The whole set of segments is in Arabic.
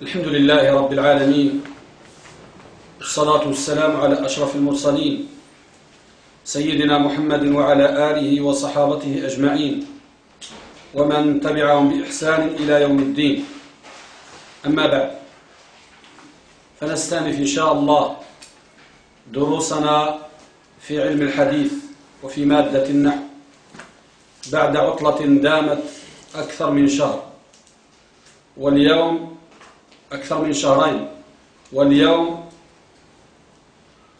الحمد لله رب العالمين الصلاة والسلام على أشرف المرسلين سيدنا محمد وعلى آله وصحابته أجمعين ومن تبعهم بإحسان إلى يوم الدين. أما بعد فنستأنف إن شاء الله دروسنا في علم الحديث وفي مادة النحو بعد عطلة دامت أكثر من شهر واليوم أكثر من شهرين واليوم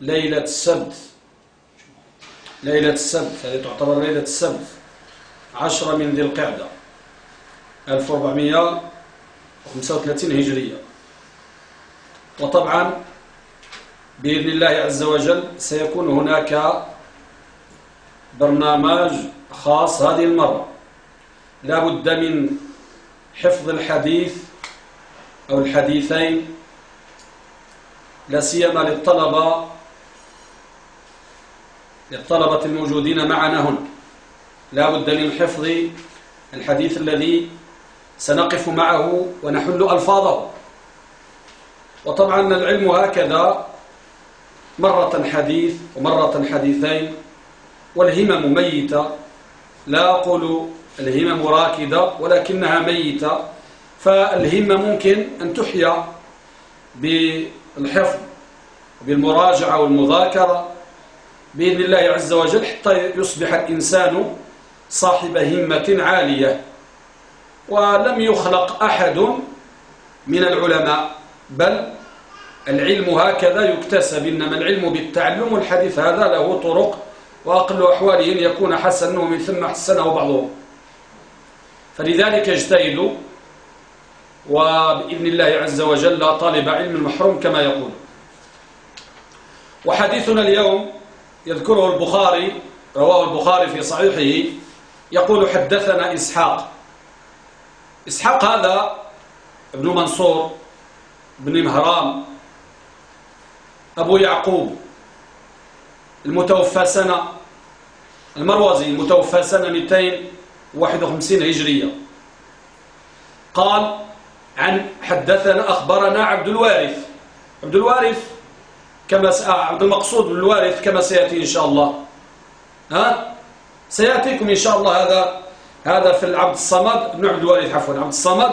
ليلة السبت. ليلة السبت هذه تعتبر ليلة السبت عشرة من ذي القعدة 1435 هجرية. وطبعا بإذن الله عز وجل سيكون هناك برنامج خاص هذه المرة. لا بد من حفظ الحديث أو الحديثين لا سيما للطلبة للطلبة الموجودين معنا هنا. لا بد من حفظ الحديث الذي سنقف معه ونحل ألفاظه. وطبعا العلم هكذا مرة حديث ومرة حديثين والهمم ميتة. لا أقول الهمم راكدة ولكنها ميتة. فالهمة ممكن أن تحيا بالحفظ بالمراجعة والمذاكرة بإذن الله عز وجل حتى يصبح الإنسان صاحب همة عالية. ولم يخلق أحد من العلماء بل العلم هكذا يكتسب إنما العلم بالتعلم والحديث هذا له طرق وأقل أحواله أن يكون حسنه من ثم حسنه بعضهم. فلذلك اجتهدوا وبإذن الله عز وجل طالب علم محروم كما يقول. وحديثنا اليوم يذكره البخاري رواه البخاري في صحيحه يقول حدثنا إسحاق. إسحاق هذا ابن منصور بن مهرام أبو يعقوب المتوفى سنة المروزي المتوفى سنة 251 هجرية. قال عن حدثنا أخبرنا عبد الوارث. عبد الوارث كما عبد المقصود بن الوارث كما سيأتي إن شاء الله. ها؟ سيأتيكم إن شاء الله هذا هذا في العبد الصمد بن عبد الوارث عفوا عبد الصمد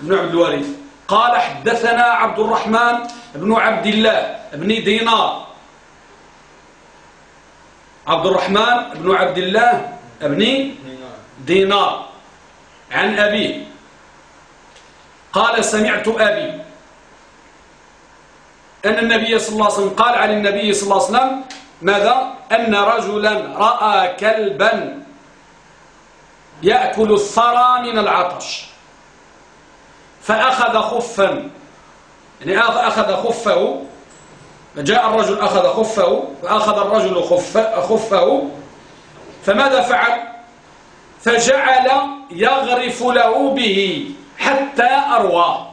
بن عبد الوارث. قال حدثنا عبد الرحمن بن عبد الله بن دينار. عبد الرحمن بن عبد الله بن دينار. عن أبيه. قال سمعت أبي. أن النبي صلى الله عليه وسلم قال عن النبي صلى الله عليه وسلم ماذا؟ أن رجلا رأى كلبا يأكل الثرى من العطش فأخذ خفا. يعني أخذ خفه فجاء الرجل أخذ خفه فأخذ الرجل خف خفه. فماذا فعل؟ فجعل يغرف له به. حتى أروى.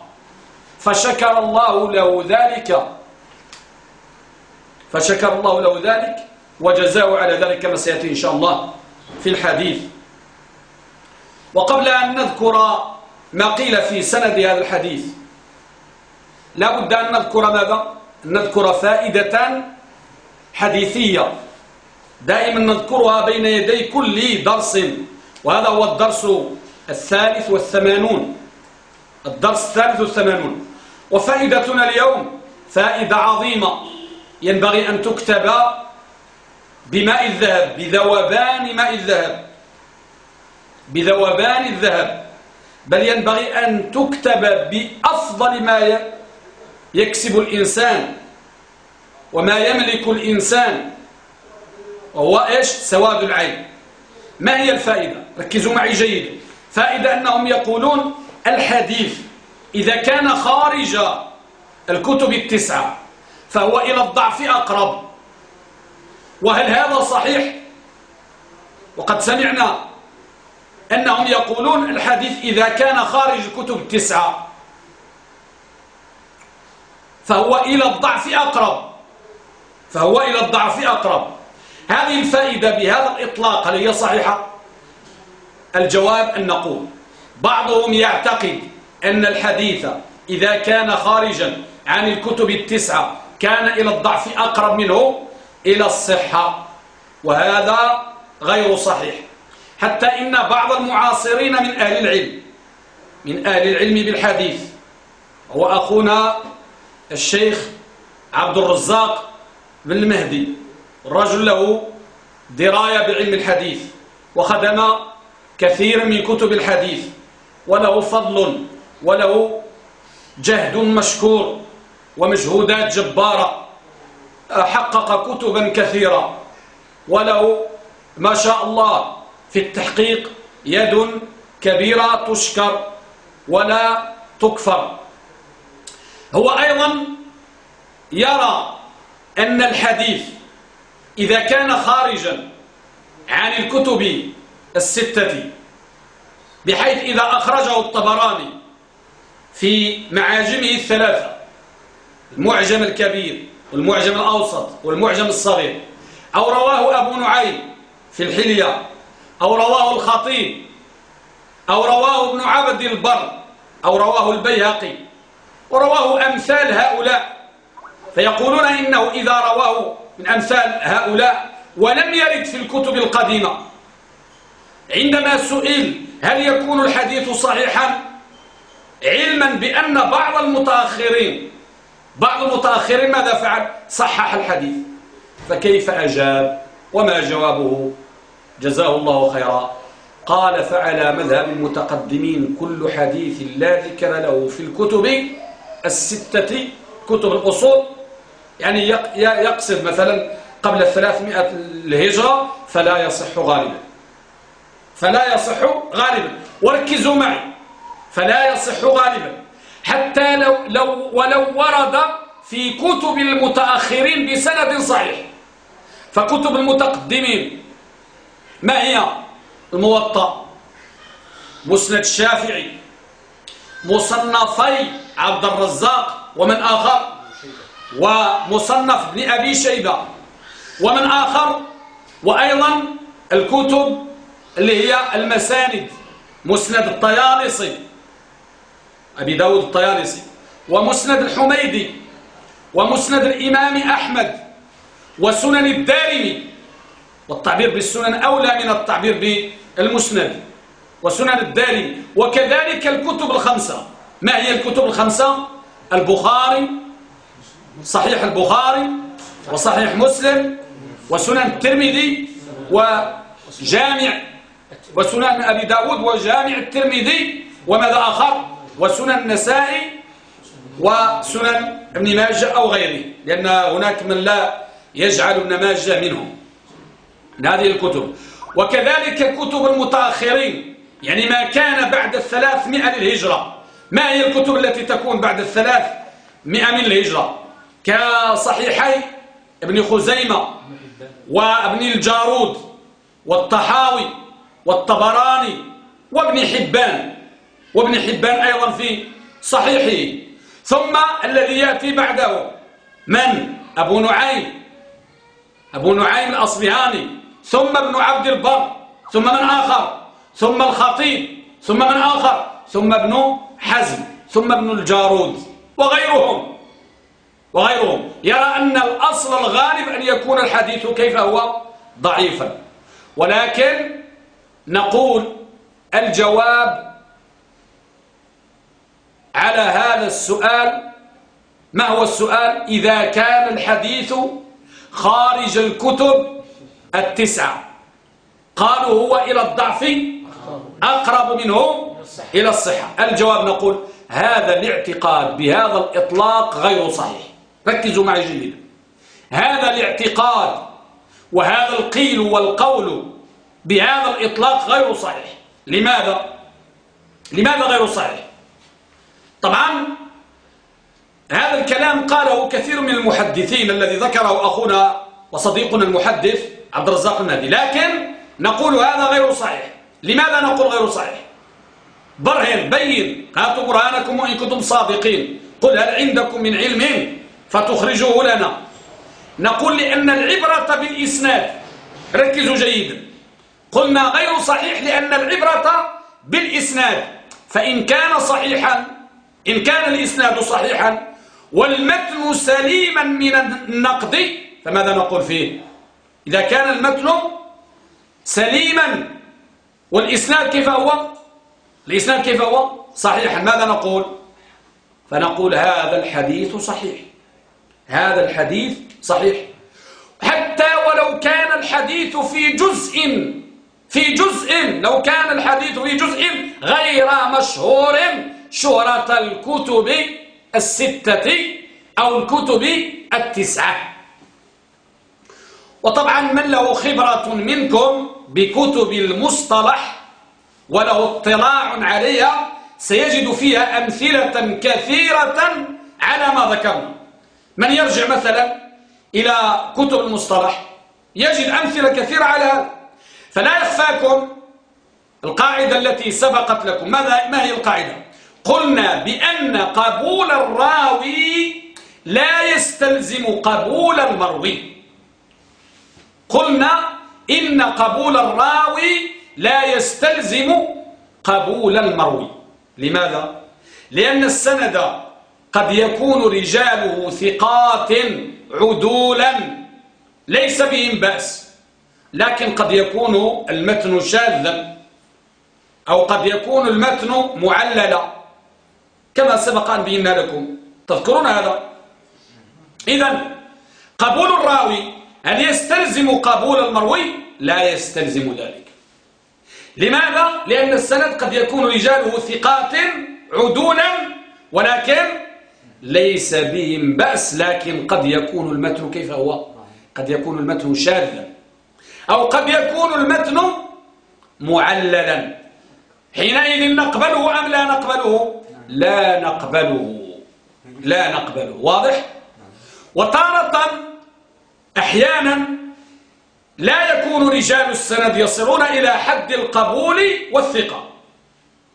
فشكر الله له ذلك. فشكر الله له ذلك وجزاه على ذلك كما سيأتي إن شاء الله في الحديث. وقبل أن نذكر ما قيل في سند هذا الحديث لا بد أن نذكر ماذا نذكر فائدة حديثية. دائما نذكرها بين يدي كل درس وهذا هو الدرس الثالث والثمانون. الدرس الثالث والثمانون. وفائدتنا اليوم فائدة عظيمة. ينبغي أن تكتب بماء الذهب بذوبان ماء الذهب. بذوبان الذهب. بل ينبغي أن تكتب بأفضل ما يكسب الإنسان وما يملك الإنسان وهو إيش؟ سواد العين. ما هي الفائدة؟ ركزوا معي جيدا فائدة أنهم يقولون الحديث. إذا كان خارج الكتب التسعة فهو إلى الضعف أقرب. وهل هذا صحيح؟ وقد سمعنا أنهم يقولون الحديث إذا كان خارج الكتب التسعة فهو إلى الضعف أقرب. فهو إلى الضعف أقرب. هذه الفائدة بهذا الإطلاق هل هي صحيحة؟ الجواب أن نقول. بعضهم يعتقد أن الحديث إذا كان خارجا عن الكتب التسعة كان إلى الضعف أقرب منه إلى الصحة وهذا غير صحيح. حتى إن بعض المعاصرين من أهل العلم من أهل العلم بالحديث هو أخونا الشيخ عبد الرزاق بن المهدي الرجل له دراية بعلم الحديث وخدم كثير من كتب الحديث. وله فضل وله جهد مشكور ومجهودات جبارة. حقق كتبا كثيرة. وله ما شاء الله في التحقيق يد كبيرة تشكر ولا تكفر. هو أيضا يرى أن الحديث إذا كان خارجا عن الكتب الستة بحيث إذا أخرجه الطبراني في معاجمه الثلاثة المعجم الكبير والمعجم الأوسط والمعجم الصغير أو رواه أبو نعيم في الحلية أو رواه الخطيب أو رواه ابن عبد البر أو رواه البيهقي ورواه أمثال هؤلاء فيقولون إنه إذا رواه من أمثال هؤلاء ولم يرد في الكتب القديمة. عندما سئل هل يكون الحديث صحيحا علما بأن بعض المتأخرين بعض المتأخرين ماذا فعل؟ صحح الحديث. فكيف أجاب؟ وما جوابه؟ جزاه الله خيرا. قال فعلى مذهب المتقدمين كل حديث لا ذكر له في الكتب الستة كتب الأصول. يعني يقصد مثلا قبل الثلاثمائة الهجرة فلا يصح غالبا. فلا يصح غالبا. وركزوا معي. فلا يصح غالبا. حتى لو, لو ولو ورد في كتب المتأخرين بسند صحيح. فكتب المتقدمين. ما هي؟ الموطأ. مسند الشافعي مصنفي عبد الرزاق ومن آخر. ومصنف ابن أبي شيبة. ومن آخر. وأيضا الكتب اللي هي المساند مسند الطيالسي. أبي داود الطيالسي. ومسند الحميدي. ومسند الإمام أحمد. وسنن الدارمي. والتعبير بالسنن أولى من التعبير بالمسند. وسنن الدارمي. وكذلك الكتب الخمسة. ما هي الكتب الخمسة؟ البخاري صحيح البخاري وصحيح مسلم وسنن الترمذي وجامع وسنن أبي داود وجامع الترمذي وماذا آخر؟ وسنن النسائي وسنن ابن ماجه أو غيره لأن هناك من لا يجعل ابن ماجه منهم. من هذه الكتب. وكذلك كتب المتأخرين يعني ما كان بعد الثلاثمائة للهجرة. ما هي الكتب التي تكون بعد الثلاثمائة من الهجرة؟ كصحيحي ابن خزيمة وابن الجارود والطحاوي. والطبراني وابن حبان وابن حبان أيضا في صحيحه. ثم الذي يأتي بعده من؟ أبو نعيم. أبو نعيم الأصبهاني. ثم ابن عبد البر. ثم من آخر؟ ثم الخطيب. ثم من آخر؟ ثم ابن حزم. ثم ابن الجارود. وغيرهم. وغيرهم. يرى أن الأصل الغالب أن يكون الحديث كيف هو؟ ضعيفا. ولكن نقول الجواب على هذا السؤال ما هو السؤال؟ إذا كان الحديث خارج الكتب التسعة قالوا هو إلى الضعف أقرب منه إلى الصحة. الجواب نقول هذا الاعتقاد بهذا الإطلاق غير صحيح. ركزوا معي جيدا. هذا الاعتقاد وهذا القيل والقول بهذا الإطلاق غير صحيح. لماذا؟ لماذا غير صحيح؟ طبعا هذا الكلام قاله كثير من المحدثين الذي ذكره أخونا وصديقنا المحدث عبد الرزاق النادي. لكن نقول هذا غير صحيح. لماذا نقول غير صحيح؟ برهن بين. هاتوا برهانكم وإن كنتم صادقين. قل هل عندكم من علم؟ فتخرجوه لنا. نقول لأن العبرة بالإسناد. ركزوا جيدا. قلنا غير صحيح لأن العبرة بالإسناد. فإن كان صحيحا إن كان الإسناد صحيحا والمتن سليما من النقد فماذا نقول فيه؟ إذا كان المتن سليما والإسناد كيف هو؟ الإسناد كيف هو؟ صحيحا. ماذا نقول؟ فنقول هذا الحديث صحيح. هذا الحديث صحيح. حتى ولو كان الحديث في جزء في جزء لو كان الحديث في جزء غير مشهور شهرة الكتب الستة أو الكتب التسعة. وطبعا من له خبرة منكم بكتب المصطلح؟ وله اطلاع عليها؟ سيجد فيها أمثلة كثيرة على ما ذكرنا من يرجع مثلا إلى كتب المصطلح؟ يجد أمثلة كثيرة على فلا يخفاكم القاعدة التي سبقت لكم. ماذا ما هي القاعدة؟ قلنا بأن قبول الراوي لا يستلزم قبول المروي. قلنا إن قبول الراوي لا يستلزم قبول المروي. لماذا؟ لأن السند قد يكون رجاله ثقات عدولا. ليس بهم بأس. لكن قد يكون المتن شاذا أو قد يكون المتن معللا كما سبق أن بينا لكم. تذكرون هذا؟ إذا قبول الراوي هل يستلزم قبول المروي لا يستلزم ذلك. لماذا؟ لأن السند قد يكون رجاله ثقات عدولا ولكن ليس بهم بأس لكن قد يكون المتن كيف هو؟ قد يكون المتن شاذا. أو قد يكون المتن معللا. حينئذ نقبله أم لا نقبله؟ لا نقبله. لا نقبله. واضح؟ وتارة أحيانا لا يكون رجال السند يصلون إلى حد القبول والثقة.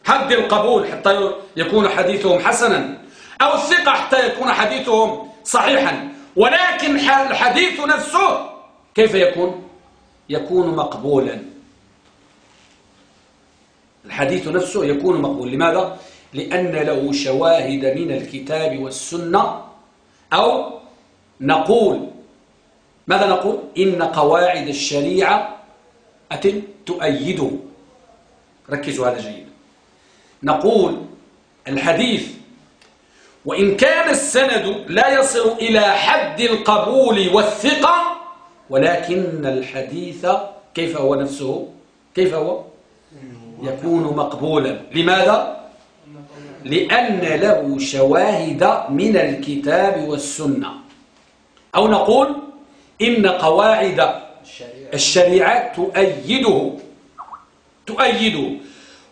حد القبول حتى يكون حديثهم حسنا أو الثقة حتى يكون حديثهم صحيحا. ولكن الحديث نفسه كيف يكون؟ يكون مقبولا. الحديث نفسه يكون مقبول. لماذا؟ لأن له شواهد من الكتاب والسنة. أو نقول ماذا نقول؟ إن قواعد الشريعة أتم تؤيده ركزوا هذا جيدا نقول الحديث وإن كان السند لا يصل إلى حد القبول والثقة ولكن الحديث كيف هو نفسه؟ كيف هو؟ يكون مقبولا. لماذا؟ لأن له شواهد من الكتاب والسنة. أو نقول إن قواعد الشريعة تؤيده. تؤيده.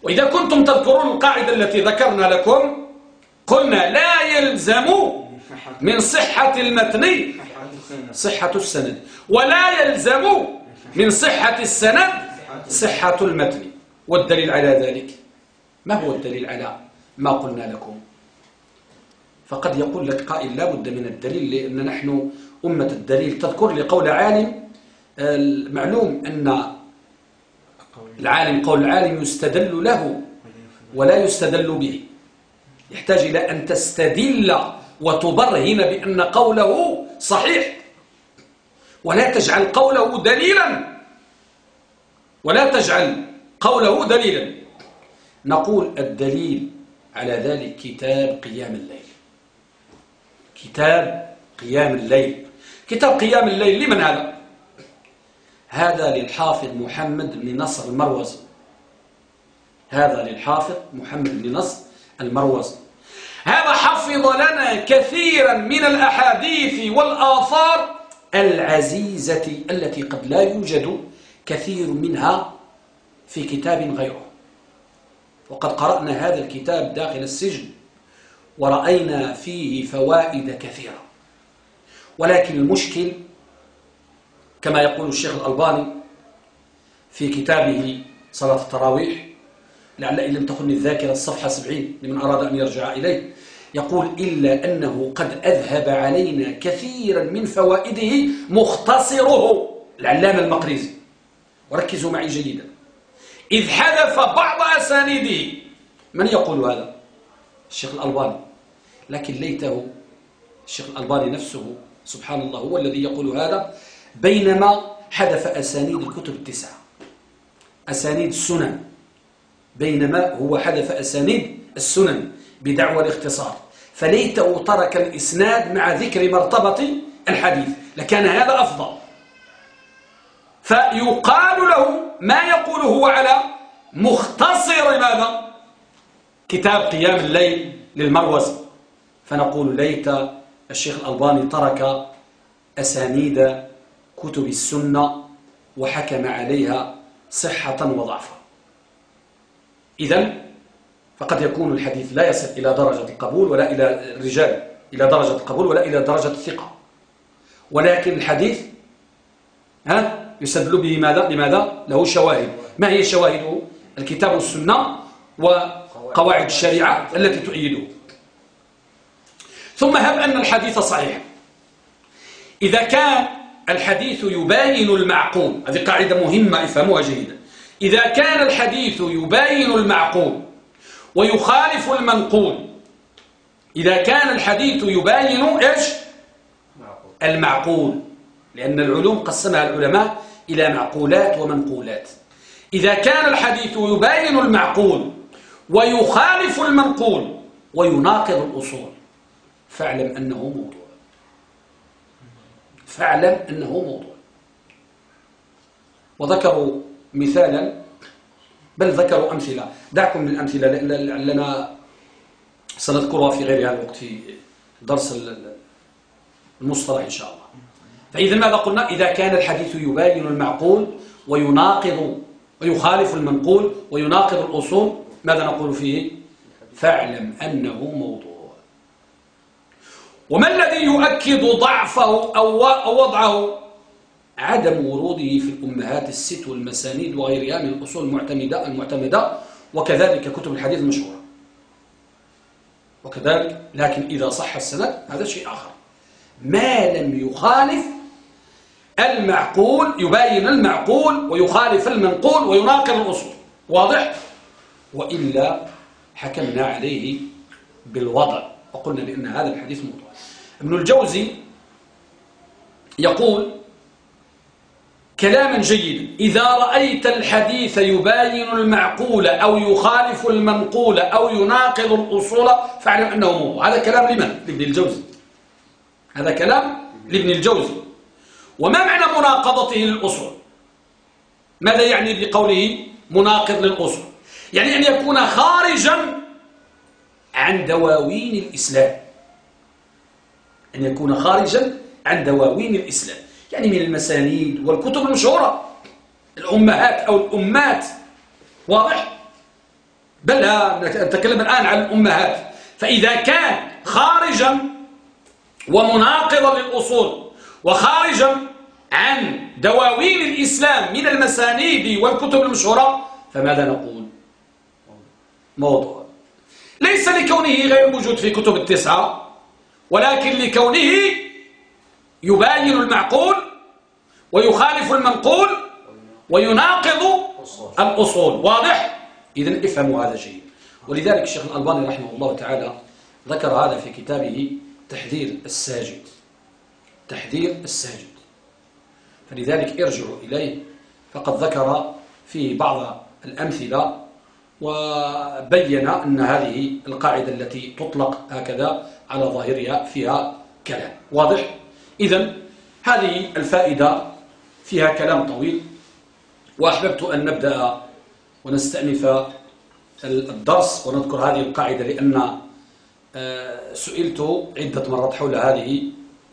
وإذا كنتم تذكرون القاعدة التي ذكرنا لكم قلنا لا يلزم من صحة المتن صحة السند. ولا يلزم من صحة السند صحة المتن. والدليل على ذلك ما هو الدليل على ما قلنا لكم؟ فقد يقول لك قائل لا بد من الدليل لأن نحن أمة الدليل. تذكر لقول عالم المعلوم أن العالم قول العالم يستدل له ولا يستدل به. يحتاج إلى أن تستدل وتبرهن بأن قوله صحيح. ولا تجعل قوله دليلا. ولا تجعل قوله دليلا. نقول الدليل على ذلك كتاب قيام الليل. كتاب قيام الليل. كتاب قيام الليل لمن هذا؟ هذا للحافظ محمد بن نصر المروزي. هذا للحافظ محمد بن نصر المروزي. هذا حفظ لنا كثيرا من الأحاديث والآثار العزيزة التي قد لا يوجد كثير منها في كتاب غيره. وقد قرأنا هذا الكتاب داخل السجن ورأينا فيه فوائد كثيرة. ولكن المشكل كما يقول الشيخ الألباني في كتابه صلاة التراويح لعل إن لم تخن الذاكرة الصفحة 70 لمن أراد أن يرجع إليه. يقول إلا أنه قد أذهب علينا كثيرا من فوائده مختصره. العلامة المقريزي وركزوا معي جيدا. إذ حذف بعض أسانيده. من يقول هذا؟ الشيخ الألباني. لكن ليته الشيخ الألباني نفسه سبحان الله هو الذي يقول هذا. بينما حذف أسانيد الكتب التسعة. أسانيد السنن. بينما هو حذف أسانيد السنن بدعوى الاختصار. فليته ترك الإسناد مع ذكر مرتبة الحديث لكان هذا أفضل. فيقال له ما يقول هو على مختصر ماذا؟ كتاب قيام الليل للمروزي فنقول ليت الشيخ الألباني ترك أسانيد كتب السنة وحكم عليها صحة وضعفا إذا فقد يكون الحديث لا يصل إلى درجة القبول ولا إلى الرجال إلى درجة القبول ولا إلى درجة الثقة. ولكن الحديث ها يسدل به ماذا لماذا له شواهد. ما هي شواهده الكتاب والسنة وقواعد الشريعة التي تؤيده. ثم هب أن الحديث صحيح. إذا كان الحديث يباين المعقول هذه قاعدة مهمة افهموها جيدا. إذا كان الحديث يباين المعقول ويخالف المنقول إذا كان الحديث يباين إيش؟ المعقول. لأن العلوم قسمها العلماء إلى معقولات ومنقولات. إذا كان الحديث يباين المعقول ويخالف المنقول ويناقض الأصول فاعلم أنه موضوع. فاعلم أنه موضوع. وذكروا مثالا بل ذكروا أمثلة. دعكم من الأمثلة لأننا سنذكرها في غير هذا الوقت في درس المصطلح إن شاء الله. فإذا ماذا قلنا؟ إذا كان الحديث يباين المعقول ويناقض ويخالف المنقول ويناقض الأصول ماذا نقول فيه؟ فاعلم أنه موضوع. وما الذي يؤكد ضعفه أو وضعه؟ عدم وروده في الأمهات الست والمسانيد وغيرها من الأصول المعتمدة المعتمدة وكذلك كتب الحديث المشهورة وكذلك لكن إذا صح السند هذا شيء آخر. ما لم يخالف المعقول يباين المعقول ويخالف المنقول ويناقض الأصول. واضح؟ وإلا حكمنا عليه بالوضع. وقلنا بأن هذا الحديث موضوع. ابن الجوزي يقول كلاما جيدا. إذا رأيت الحديث يباين المعقول أو يخالف المنقول أو يناقض الأصول فاعلم أنه موضوع هذا كلام لمن؟ لابن الجوزي. هذا كلام لابن الجوزي. وما معنى مناقضته للأصول؟ ماذا يعني بقوله مناقض للأصول؟ يعني أن يكون خارجا عن دواوين الإسلام. أن يكون خارجا عن دواوين الإسلام. يعني من المسانيد والكتب المشهورة. الأمهات أو الأمات. واضح؟ بل نتكلم الآن عن الأمهات. فإذا كان خارجا ومناقضا للأصول وخارجا عن دواوين الإسلام من المسانيد والكتب المشهورة فماذا نقول؟ موضوع. ليس لكونه غير موجود في كتب التسعة ولكن لكونه يباين المعقول ويخالف المنقول ويناقض الأصول. واضح؟ إذن افهموا هذا جيد ولذلك الشيخ الألباني رحمه الله تعالى ذكر هذا في كتابه تحذير الساجد. تحذير الساجد. فلذلك ارجعوا إليه. فقد ذكر فيه بعض الأمثلة وبين أن هذه القاعدة التي تطلق هكذا على ظاهرها فيها كلام. واضح؟ إذا هذه الفائدة فيها كلام طويل وأحببت أن نبدأ ونستأنف الدرس ونذكر هذه القاعدة لأن آه، سئلت عدة مرات حول هذه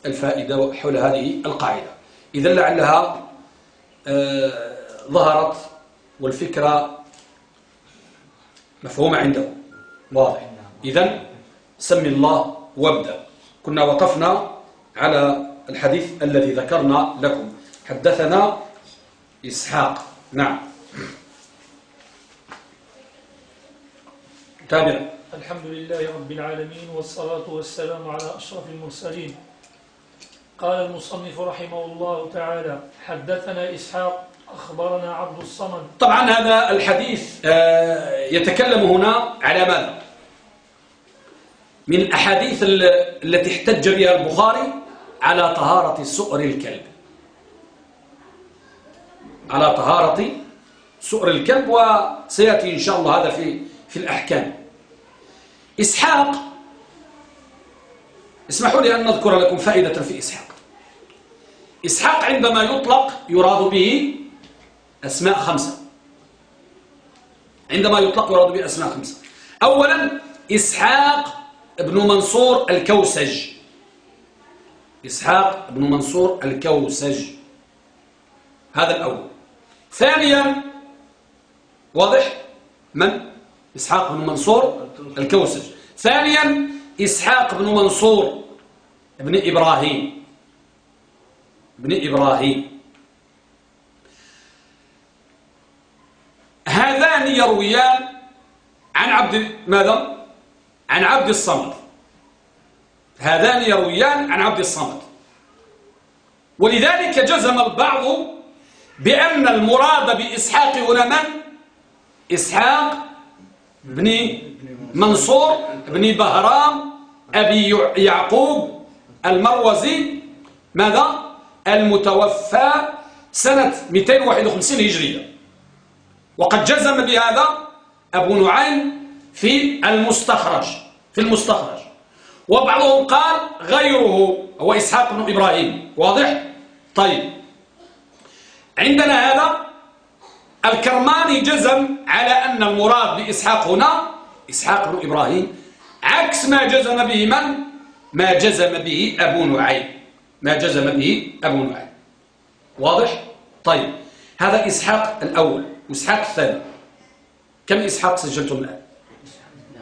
الفائدة حول هذه القاعدة. إذا لعلها آه، ظهرت والفكرة مفهومة عنده. واضح. إذا سمي الله وابدأ. كنا وقفنا على الحديث الذي ذكرنا لكم. حدثنا إسحاق. نعم. تابع. الحمد لله رب العالمين والصلاة والسلام على أشرف المرسلين. قال المصنف رحمه الله تعالى حدثنا إسحاق أخبرنا عبد الصمد. طبعا هذا الحديث آه، يتكلم هنا على ماذا؟ من الأحاديث التي احتج بها البخاري على طهارة سؤر الكلب. على طهارة سؤر الكلب وسيأتي إن شاء الله هذا في في الأحكام. إسحاق اسمحوا لي أن نذكر لكم فائدة في إسحاق. إسحاق عندما يطلق يراد به أسماء خمسة. عندما يطلق يراد به أسماء خمسة. أولا إسحاق ابن منصور الكوسج. إسحاق ابن منصور الكوسج. هذا الأول. ثانيا واضح؟ من؟ إسحاق بن منصور الكوسج. ثانيا إسحاق بن منصور ابن إبراهيم. ابن إبراهيم. هذان يرويان عن عبد ماذا؟ عن عبد الصمد. هذان يرويان عن عبد الصمد. ولذلك جزم البعض بأن المراد بإسحاق هنا من؟ إسحاق بن منصور بن بهرام أبي يعقوب المروزي. ماذا؟ المتوفى سنة 251 هجرية. وقد جزم بهذا أبو نعيم في المستخرج في المستخرج. وبعضهم قال غيره هو إسحاق بن إبراهيم. واضح؟ طيب. عندنا هذا. الكرماني جزم على أن المراد بإسحاق هنا إسحاق بن إبراهيم عكس ما جزم به من؟ ما جزم به أبو نعيم. ما جزم به أبو نعيم. واضح؟ طيب. هذا إسحاق الأول وإسحاق الثاني. كم إسحاق سجلتم الآن؟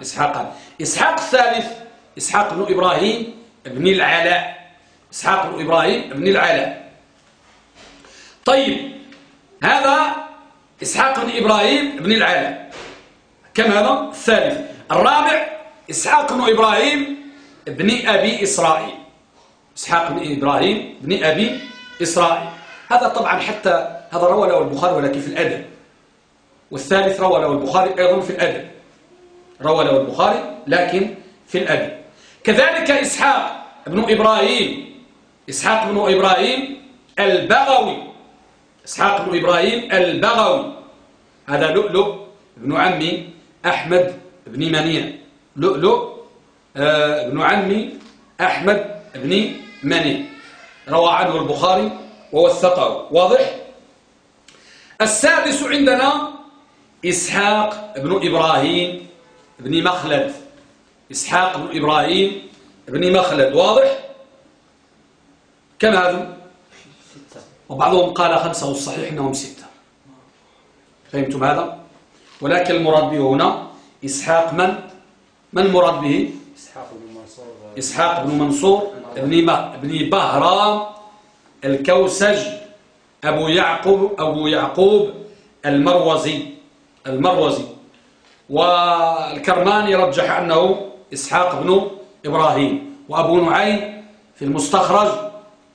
إسحاق. إسحاق الثالث. إسحاق بن إبراهيم بن العلاء. إسحاق بن إبراهيم بن العلاء. طيب هذا إسحاق بن إبراهيم بن العلاء. كم هذا؟ الثالث. الرابع إسحاق بن إبراهيم بن أبي إسرائيل. إسحاق بن إبراهيم بن أبي إسرائيل. هذا طبعا حتى هذا روى له البخاري ولكن في الأدب. والثالث روى له البخاري أيضا في الأدب. روى له البخاري لكن في الأدب. كذلك إسحاق بن إبراهيم. إسحاق بن إبراهيم البغوي. إسحاق بن إبراهيم البغوي. هذا لؤلؤ ابن عمي أحمد بن منيع. لؤلؤ آه، ابن عمي أحمد بن منيع. روى عنه البخاري ووثقه. واضح؟ السادس عندنا إسحاق بن إبراهيم بن مخلد. إسحاق بن إبراهيم بن مخلد واضح؟ كم هذا؟ وبعضهم قال خمسة والصحيح أنهم ستة. فهمتم هذا؟ ولكن المراد به هنا إسحاق من؟ من المراد به؟ إسحاق بن منصور. إسحاق بن منصور ابن ابن بهرام الكوسج أبو يعقوب أبو يعقوب المروزي. المروزي. والكرماني رجح أنه إسحاق بن إبراهيم وأبو نعيم في المستخرج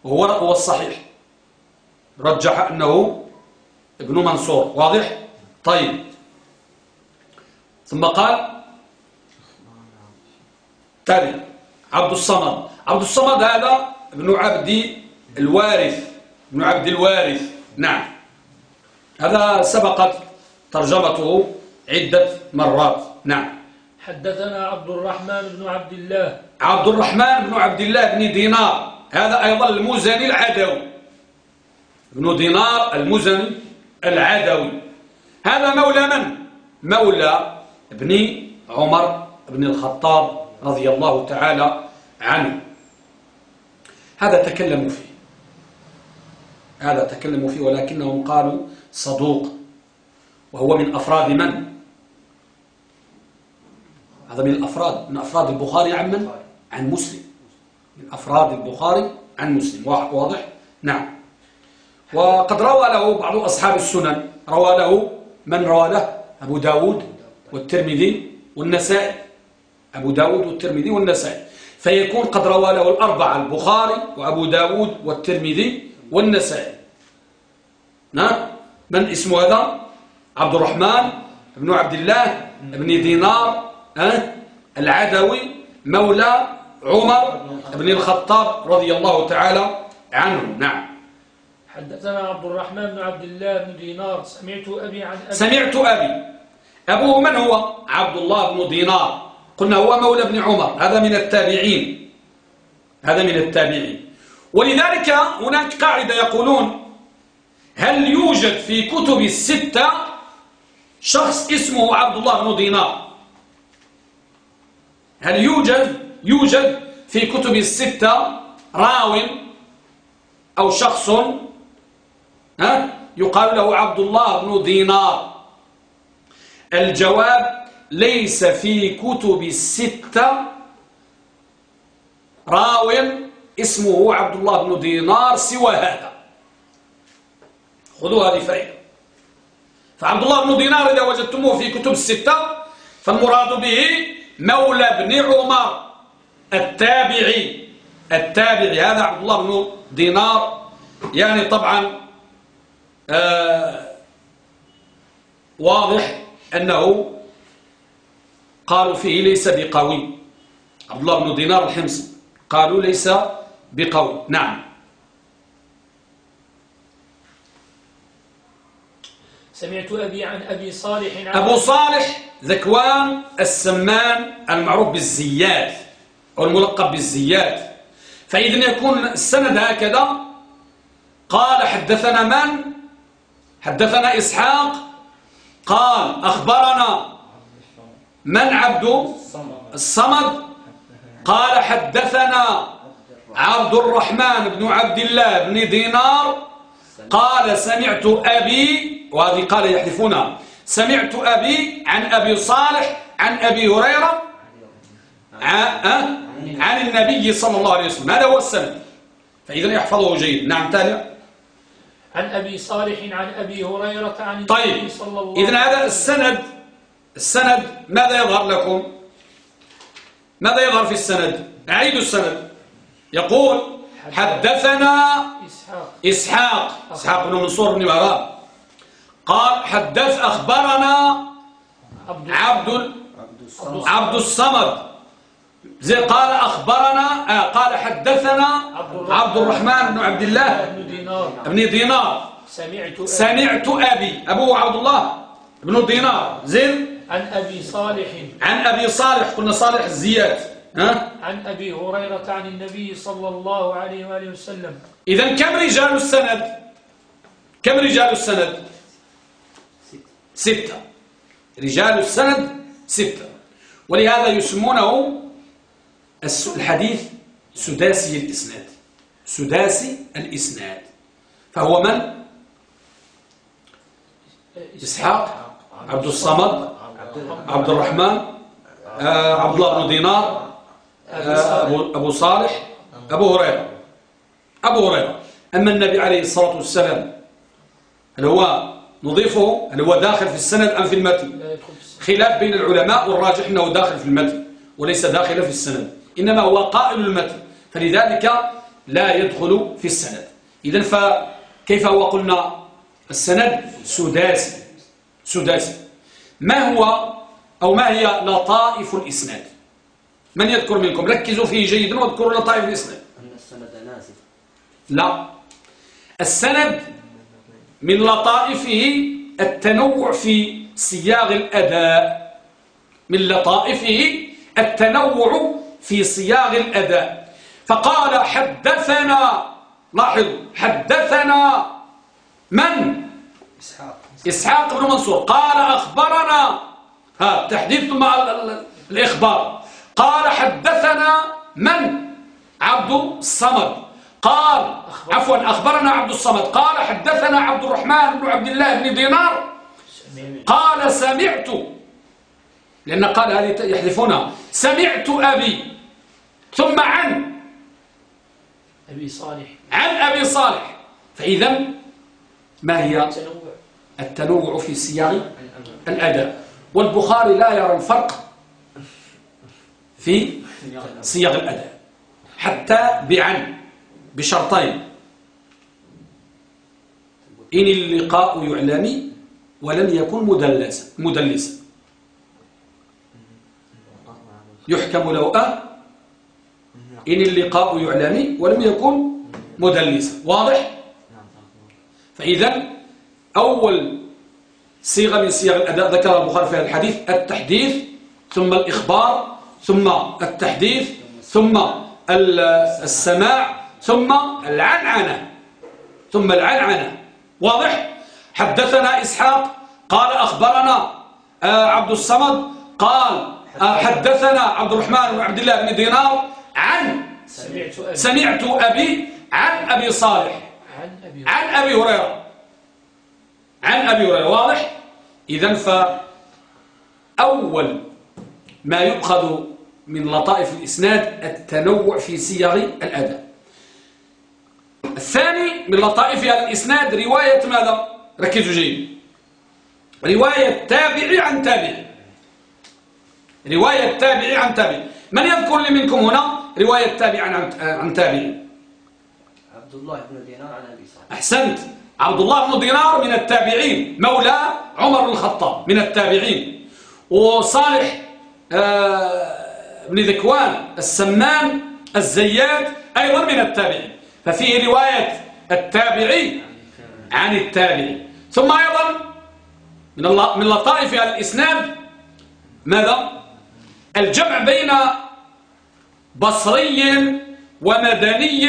هو هو الصحيح. رجح أنه ابن منصور. واضح؟ طيب. ثم قال تالي عبد الصمد. عبد الصمد هذا ابن عبد الوارث. ابن عبد الوارث. نعم. هذا سبقت ترجمته عدة مرات. نعم. حدثنا عبد الرحمن بن عبد الله. عبد الرحمن بن عبد الله بن دينار. هذا أيضا المزني العدوي. بن دينار المزني العدوي. هذا مولى من؟ مولى ابن عمر بن الخطاب رضي الله تعالى عنه. هذا تكلموا فيه. هذا تكلموا فيه ولكنهم قالوا صدوق. وهو من أفراد من؟ هذا من الأفراد من أفراد البخاري عن من؟ عن مسلم. من أفراد البخاري عن مسلم. واضح؟ نعم. وقد روى له بعض أصحاب السنن روى له من روى له؟ أبو داود والترمذي والنسائي. أبو داود والترمذي والنسائي. فيكون قد روى له الأربعة البخاري وأبو داود والترمذي والنسائي. نعم. من اسمه هذا؟ عبد الرحمن بن عبد الله بن دينار؟ العدوي مولى عمر بن الخطاب رضي الله تعالى عنه. نعم. حدثنا عبد الرحمن بن عبد الله بن دينار. سمعت أبي عن أبي سمعت أبي. أبوه من هو؟ عبد الله بن دينار. قلنا هو مولى ابن عمر. هذا من التابعين. هذا من التابعين. ولذلك هناك قاعدة يقولون هل يوجد في كتب الستة شخص اسمه عبد الله بن دينار؟ هل يوجد يوجد في كتب الستة راو أو شخص ها؟ يقال له عبد الله بن دينار. الجواب ليس في كتب الستة راو اسمه عبد الله بن دينار سوى هذا. خذوا هذه فائدة فعبد الله بن دينار إذا وجدتموه في كتب الستة فالمراد به مولى بن عمر التابعي. التابعي هذا عبد الله بن دينار. يعني طبعا آه واضح أنه قالوا فيه ليس بقوي. عبد الله بن دينار الحمص قالوا ليس بقوي. نعم. سمعت أبي عن أبي صالح أبو صالح ذكوان السمان المعروف بالزيات أو الملقب بالزيات. فإذن يكون السند هكذا. قال حدثنا من؟ حدثنا إسحاق. قال أخبرنا من عبد؟ الصمد. قال حدثنا عبد الرحمن بن عبد الله بن دينار. قال سمعت أبي وهذه قال يحلفونها سمعت أبي عن أبي صالح عن أبي هريرة عن النبي صلى الله عليه وسلم. هذا هو السند فإذا يحفظه جيد. نعم تالي عن أبي صالح عن أبي هريرة عن طيب. النبي صلى الله إذن هذا السند السند ماذا يظهر لكم؟ ماذا يظهر في السند؟ أعيد السند. يقول حدثنا إسحاق. إسحاق. إسحاق بن منصور بن وهاب. قال حدث أخبرنا عبد عبد الصمد. زي قال أخبرنا آه قال حدثنا عبد الرحمن بن عبد الله بن دينار. بن دينار سمعت سمعت أبي أبوه عبد الله بن دينار. زين؟ عن أبي صالح. عن أبي صالح قلنا صالح الزيات ها؟ عن أبي هريرة عن النبي صلى الله عليه وآله وسلم. إذا كم رجال السند؟ كم رجال السند؟ ستة. رجال السند ستة. ولهذا يسمونه الحديث سداسي الإسناد. سداسي الإسناد. فهو من؟ إسحاق عبد الصمد عبد الرحمن آه عبد الله بن دينار آه أبو صالح أبو هريرة. أبو هريرة. أما النبي عليه الصلاة والسلام هل هو نضيفه هل هو داخل في السند أم في المتن. لا يدخل في السنة. خلاف بين العلماء والراجح أنه داخل في المتن وليس داخل في السند إنما هو قائل المتن فلذلك لا يدخل في السند. إذن فكيف هو قلنا السند سداسي؟ سداسي. ما هو أو ما هي لطائف الإسناد؟ من يذكر منكم؟ ركزوا فيه جيدا واذكروا لطائف الإسناد. أن السند ناسف لا. السند من لطائفه التنوع في صياغ الأداء. من لطائفه التنوع في صياغ الأداء. فقال حدثنا لاحظوا حدثنا من؟ إسحاق. إسحاق بن منصور. قال أخبرنا. ها تحديث مع ال- ال- الإخبار. قال حدثنا من؟ عبد الصمد. قال عفوا أخبرنا عبد الصمد. قال حدثنا عبد الرحمن بن عبد الله بن دينار. قال سمعت. لأن قال هذه يحذفونها. سمعت أبي. ثم عن. أبي صالح. عن أبي صالح. فإذا ما هي؟ تنوع التنوع في صياغ الأداء. والبخاري لا يرى الفرق في صياغ الأداء. حتى بعن. بشرطين. إن اللقاء يعلمي ولم يكن مدلسا مدلسا. يحكم له أه إن اللقاء يعلمي ولم يكن مدلسا. واضح؟ فإذا أول صيغة من صيغ الأداء ذكرها البخاري في الحديث التحديث ثم الإخبار ثم التحديث ثم السماع ثم العنعنة. ثم العنعنة. واضح؟ حدثنا إسحاق قال أخبرنا آه، عبد الصمد قال آه، حدثنا عبد الرحمن بن عبد الله بن دينار عن سمعت أبي. سمعت أبي عن أبي صالح. عن أبي هريرة. عن أبي هريرة. واضح؟ إذا فأول ما يؤخذ من لطائف الإسناد التنوع في صيغ الأداء الثاني من لطائف هذا الإسناد رواية ماذا؟ ركزوا جيد. رواية تابعي عن تابعي رواية تابعي عن تابعي من يذكر لي منكم هنا رواية تابعي عن عن تابعي عبد الله بن دينار عن أبي صالح. أحسنت. عبد الله بن دينار من التابعين. مولى عمر الخطاب من التابعين. وصالح آه، بن ذكوان السمان الزيات أيضا من التابعين. ففيه رواية التابعي عن التابعي ثم أيضا من من لطائف الإسناد ماذا؟ الجمع بين بصري ومدني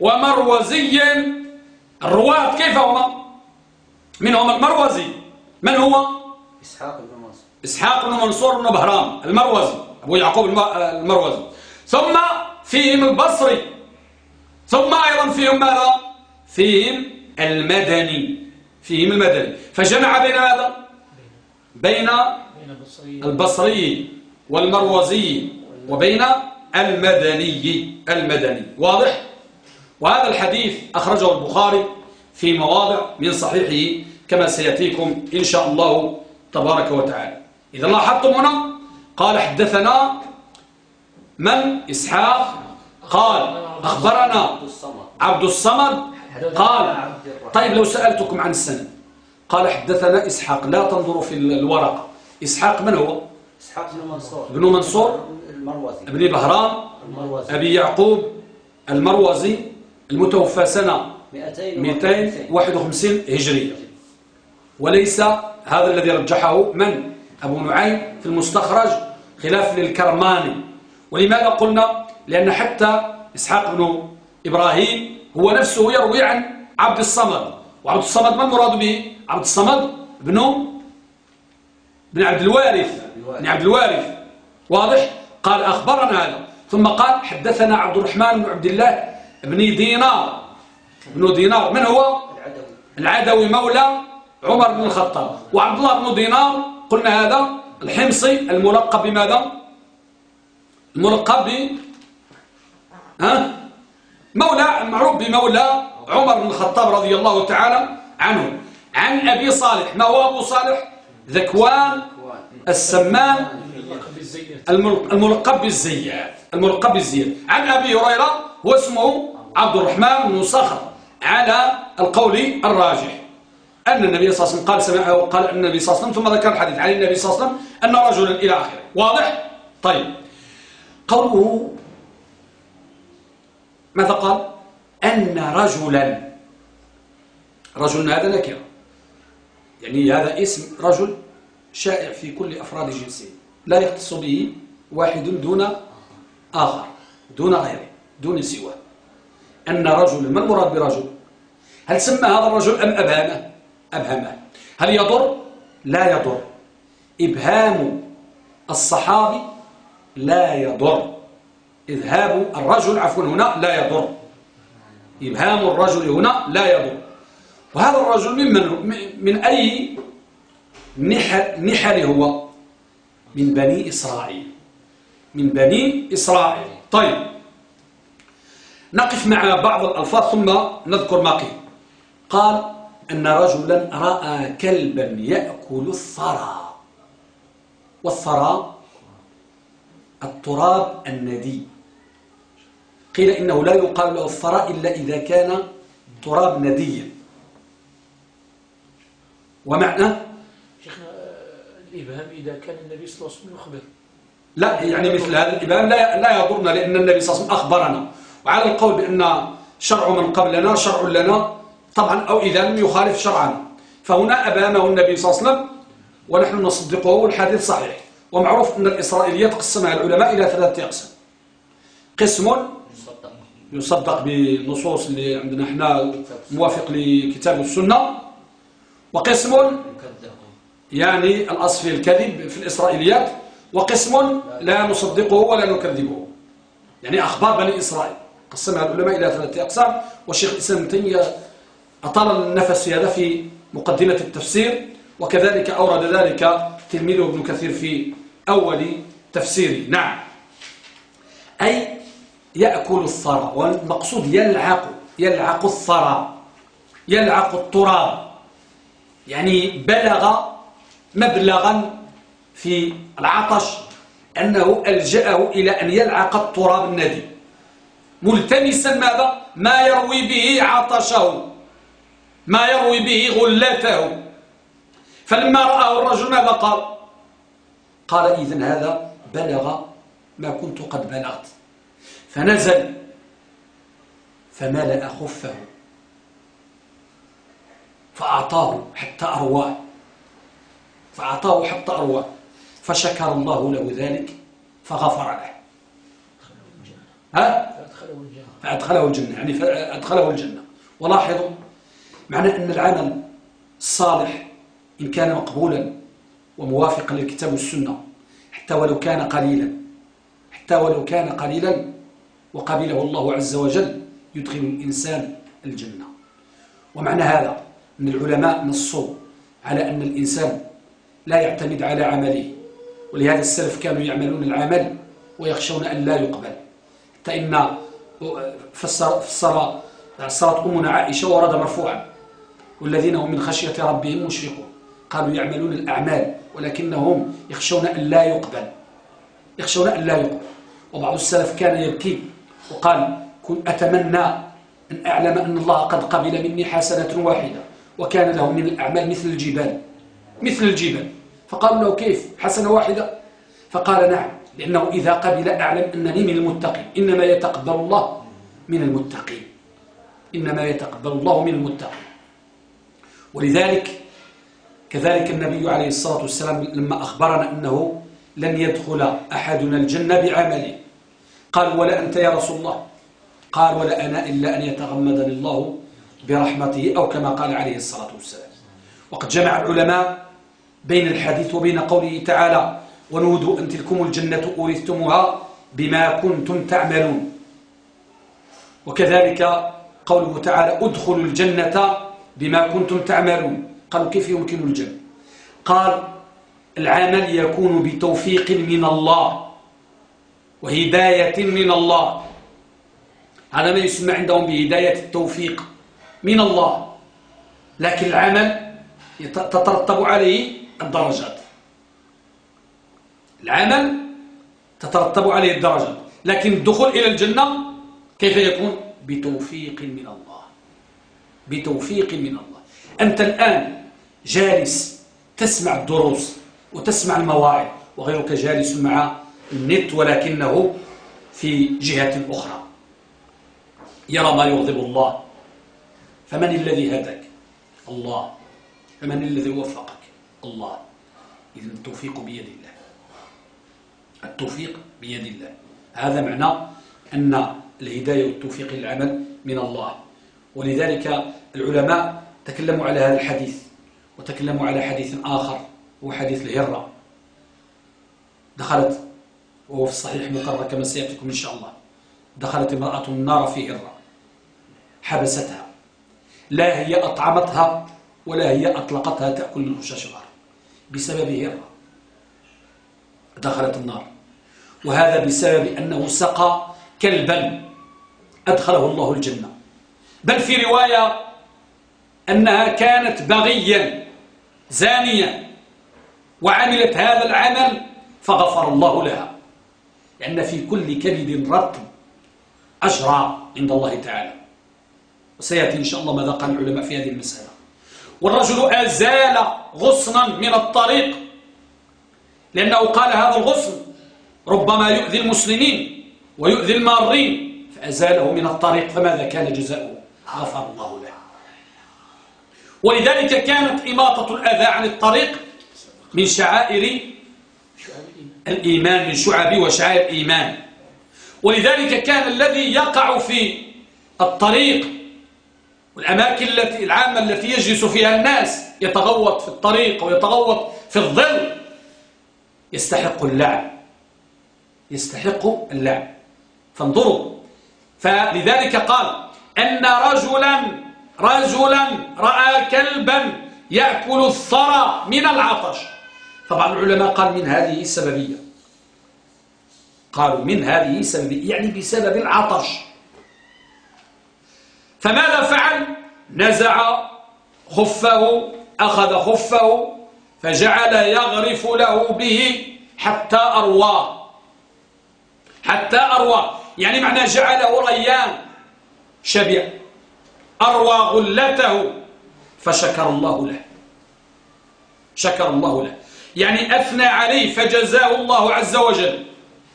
ومروزي الرواة كيف هما؟ من هم المروزي؟ من هو؟ إسحاق بن منصور إسحاق بن منصور بن بهرام المروزي أبو يعقوب الم- المروزي ثم فيهم البصري ثم أيضا فيهم ماذا؟ فيهم المدني. فيهم المدني. فجمع بين ماذا؟ بين البصري والمروزي وبين المدني. المدني. واضح؟ وهذا الحديث أخرجه البخاري في مواضع من صحيحه كما سيأتيكم إن شاء الله تبارك وتعالى. إذا لاحظتم هنا؟ قال حدثنا من؟ إسحاق. قال أخبرنا عبد الصمد قال طيب لو سألتكم عن السند. قال حدثنا إسحاق. لا تنظروا في الورقة إسحاق من هو؟ إسحاق بن منصور. بن منصور؟ المروزي. ابن بهرام؟ المروزي. أبي يعقوب؟ المروزي. المتوفى سنة 200 251 هجرية وليس هذا الذي رجحه من؟ أبو نعيم في المستخرج خلاف للكرماني. ولماذا قلنا؟ لأن حتى إسحاق بن إبراهيم هو نفسه يروي عن عبد الصمد. وعبد الصمد ما المراد به؟ عبد الصمد بن بن عبد الوارث. بن عبد الوارث. واضح؟ قال أخبرنا هذا. ثم قال حدثنا عبد الرحمن بن عبد الله بن دينار. بن دينار. من هو؟ العدوي. مولى عمر بن الخطاب. وعبد الله بن دينار قلنا هذا الحمصي الملقب بماذا؟ الملقب ها؟ مولى معروف بمولى عمر بن الخطاب رضي الله تعالى عنه. عن أبي صالح ما هو أبو صالح؟ ذكوان كوان السمان الملقب بالزيات الملقب بالزيات عن أبي هريرة هو اسمه عبد الرحمن بن صخر على القول الراجح. أن النبي صلى الله عليه وسلم قال قال أن النبي صلى الله عليه وسلم ثم ذكر الحديث عن النبي صلى الله عليه وسلم أن رجلا إلى آخره. واضح؟ طيب. قوله ماذا قال؟ أن رجلا. رجل هذا نكرة. يعني هذا اسم رجل شائع في كل أفراد جنسه لا يختص به واحد دون آخر دون غيره دون سواه. أن رجل ما المراد برجل؟ هل سمى هذا الرجل أم أبهمه؟ أبهمه. هل يضر؟ لا يضر. إبهام الصحابي لا يضر. إذهاب الرجل عفوا هنا لا يضر. إبهام الرجل هنا لا يضر. وهذا الرجل ممن من أي نحل, هو؟ من بني إسرائيل. من بني إسرائيل. طيب. نقف مع بعض الألفاظ ثم نذكر ما قيل. قال أن رجلا رأى كلبا يأكل الثرى. والثرى التراب الندي قيل إنه لا يقال له الثرى إلا إذا كان تراب نديا. ومعنى؟ شيخنا آه، الإبهام إذا كان النبي صلى الله عليه وسلم يخبر. لا يعني مثل هذا الإبهام لا لا يضرنا لأن النبي صلى الله عليه وسلم أخبرنا. وعلى القول بأن شرع من قبلنا شرع لنا طبعا أو إذا لم يخالف شرعنا فهنا أبانه النبي صلى الله عليه وسلم ونحن نصدقه والحديث صحيح. ومعروف أن الإسرائيليات قسمها العلماء إلى ثلاثة أقسام. قسم يصدق بالنصوص اللي عندنا إحنا موافق لكتاب السنة. وقسم يعني الأصل في الكذب في الإسرائيليات. وقسم لا نصدقه ولا نكذبه. يعني أخبار بني إسرائيل. قسمها العلماء إلى ثلاثة أقسام. والشيخ الإسلام تيمية أطال النفس هذا في مقدمة التفسير. وكذلك أورد ذلك تلميذه ابن كثير في أول تفسيره. نعم. أي يأكل الثرى والمقصود يلعق يلعق الثرى يلعق التراب. يعني بلغ مبلغا في العطش أنه ألجأه إلى أن يلعق التراب الندي ملتمسا ماذا؟ ما يروي به عطشه ما يروي به غلته. فلما رآه الرجل ماذا قال؟ قال إذن هذا بلغ ما كنت قد بلغت. فنزل فملأ خفه فأعطاه حتى أرواه. فأعطاه حتى أرواه. فشكر الله له ذلك فغفر له. ها؟ فأدخله الجنة. يعني فأدخله الجنة. ولاحظوا معنى أن العمل الصالح إن كان مقبولا وموافقا للكتاب والسنة حتى ولو كان قليلا حتى ولو كان قليلا وقبله الله عز وجل يدخل الإنسان الجنة. ومعنى هذا أن العلماء نصوا على أن الإنسان لا يعتمد على عمله ولهذا السلف كانوا يعملون العمل ويخشون أن لا يقبل. حتى إن فسر صارت أمنا عائشة ورد مرفوعا والذين هم من خشية ربهم مشفقون قالوا يعملون الأعمال ولكنهم يخشون أن لا يقبل. يخشون أن لا يقبل. وبعض السلف كان يبكي وقال كنت أتمنى أن أعلم أن الله قد قبل مني حسنة واحدة وكان له من الأعمال مثل الجبال مثل الجبال. فقالوا له كيف؟ حسنة واحدة؟ فقال نعم لأنه إذا قبل أعلم أنني من المتقين. إنما يتقبل الله من المتقين. إنما يتقبل الله من المتقين. ولذلك كذلك النبي عليه الصلاة والسلام لما أخبرنا أنه لن يدخل أحدنا الجنة بعمله. قال ولا أنت يا رسول الله. قال ولا أنا إلا أن يتغمدني الله برحمته أو كما قال عليه الصلاة والسلام. وقد جمع العلماء بين الحديث وبين قوله تعالى ونودوا أن تلكم الجنة أورثتموها بما كنتم تعملون. وكذلك قوله تعالى ادخلوا الجنة بما كنتم تعملون. قالوا كيف يمكن الجنة؟ قال العمل يكون بتوفيق من الله. وهداية من الله. هذا ما يسمى عندهم بهداية التوفيق من الله. لكن العمل تترتب عليه الدرجات. العمل تترتب عليه الدرجات. لكن الدخول إلى الجنة كيف يكون؟ بتوفيق من الله. بتوفيق من الله. أنت الآن جالس تسمع الدروس وتسمع المواعظ وغيرك جالس مع النت ولكنه في جهة أخرى. يرى ما يغضب الله. فمن الذي هداك؟ الله. فمن الذي وفقك؟ الله. إذن التوفيق بيد الله. التوفيق بيد الله. هذا معنى أن الهداية والتوفيق للعمل من الله. ولذلك العلماء تكلموا على هذا الحديث وتكلموا على حديث آخر هو حديث الهرة. دخلت وهو في الصحيح مقرر كما سيأتيكم إن شاء الله. دخلت امرأة النار في هرة حبستها. لا هي أطعمتها ولا هي أطلقتها تأكل من الشجر بسبب هرة دخلت النار. وهذا بسبب أنه سقى كلبا أدخله الله الجنة. بل في رواية أنها كانت بغيا زانيا وعملت هذا العمل فغفر الله لها. لأن في كل كبد رطب أجرى عند الله تعالى. وسيأتي إن شاء الله ماذا قال العلماء في هذه المسألة. والرجل أزال غصنا من الطريق لأنه قال هذا الغصن ربما يؤذي المسلمين ويؤذي المارين فأزاله من الطريق فماذا كان جزاؤه؟ غفر الله له. ولذلك كانت إماطة الأذى عن الطريق من شعائر الإيمان من شعب وشعائر الإيمان. ولذلك كان الذي يقع في الطريق والأماكن التي العامة التي يجلس فيها الناس يتغوط في الطريق ويتغوط في الظل يستحق اللعب. يستحق اللعب. فانظروا. فلذلك قال أن رجلا رجلا رأى كلبا يأكل الثرى من العطش. طبعا العلماء قال من هذه السببية قالوا من هذه السببية يعني بسبب العطش. فماذا فعل؟ نزع خفه أخذ خفه فجعل يغرف له به حتى أرواه حتى أرواه يعني معنى جعله ريان شبع. أروى غلته فشكر الله له. شكر الله له. يعني أثنى عليه فجزاه الله عز وجل.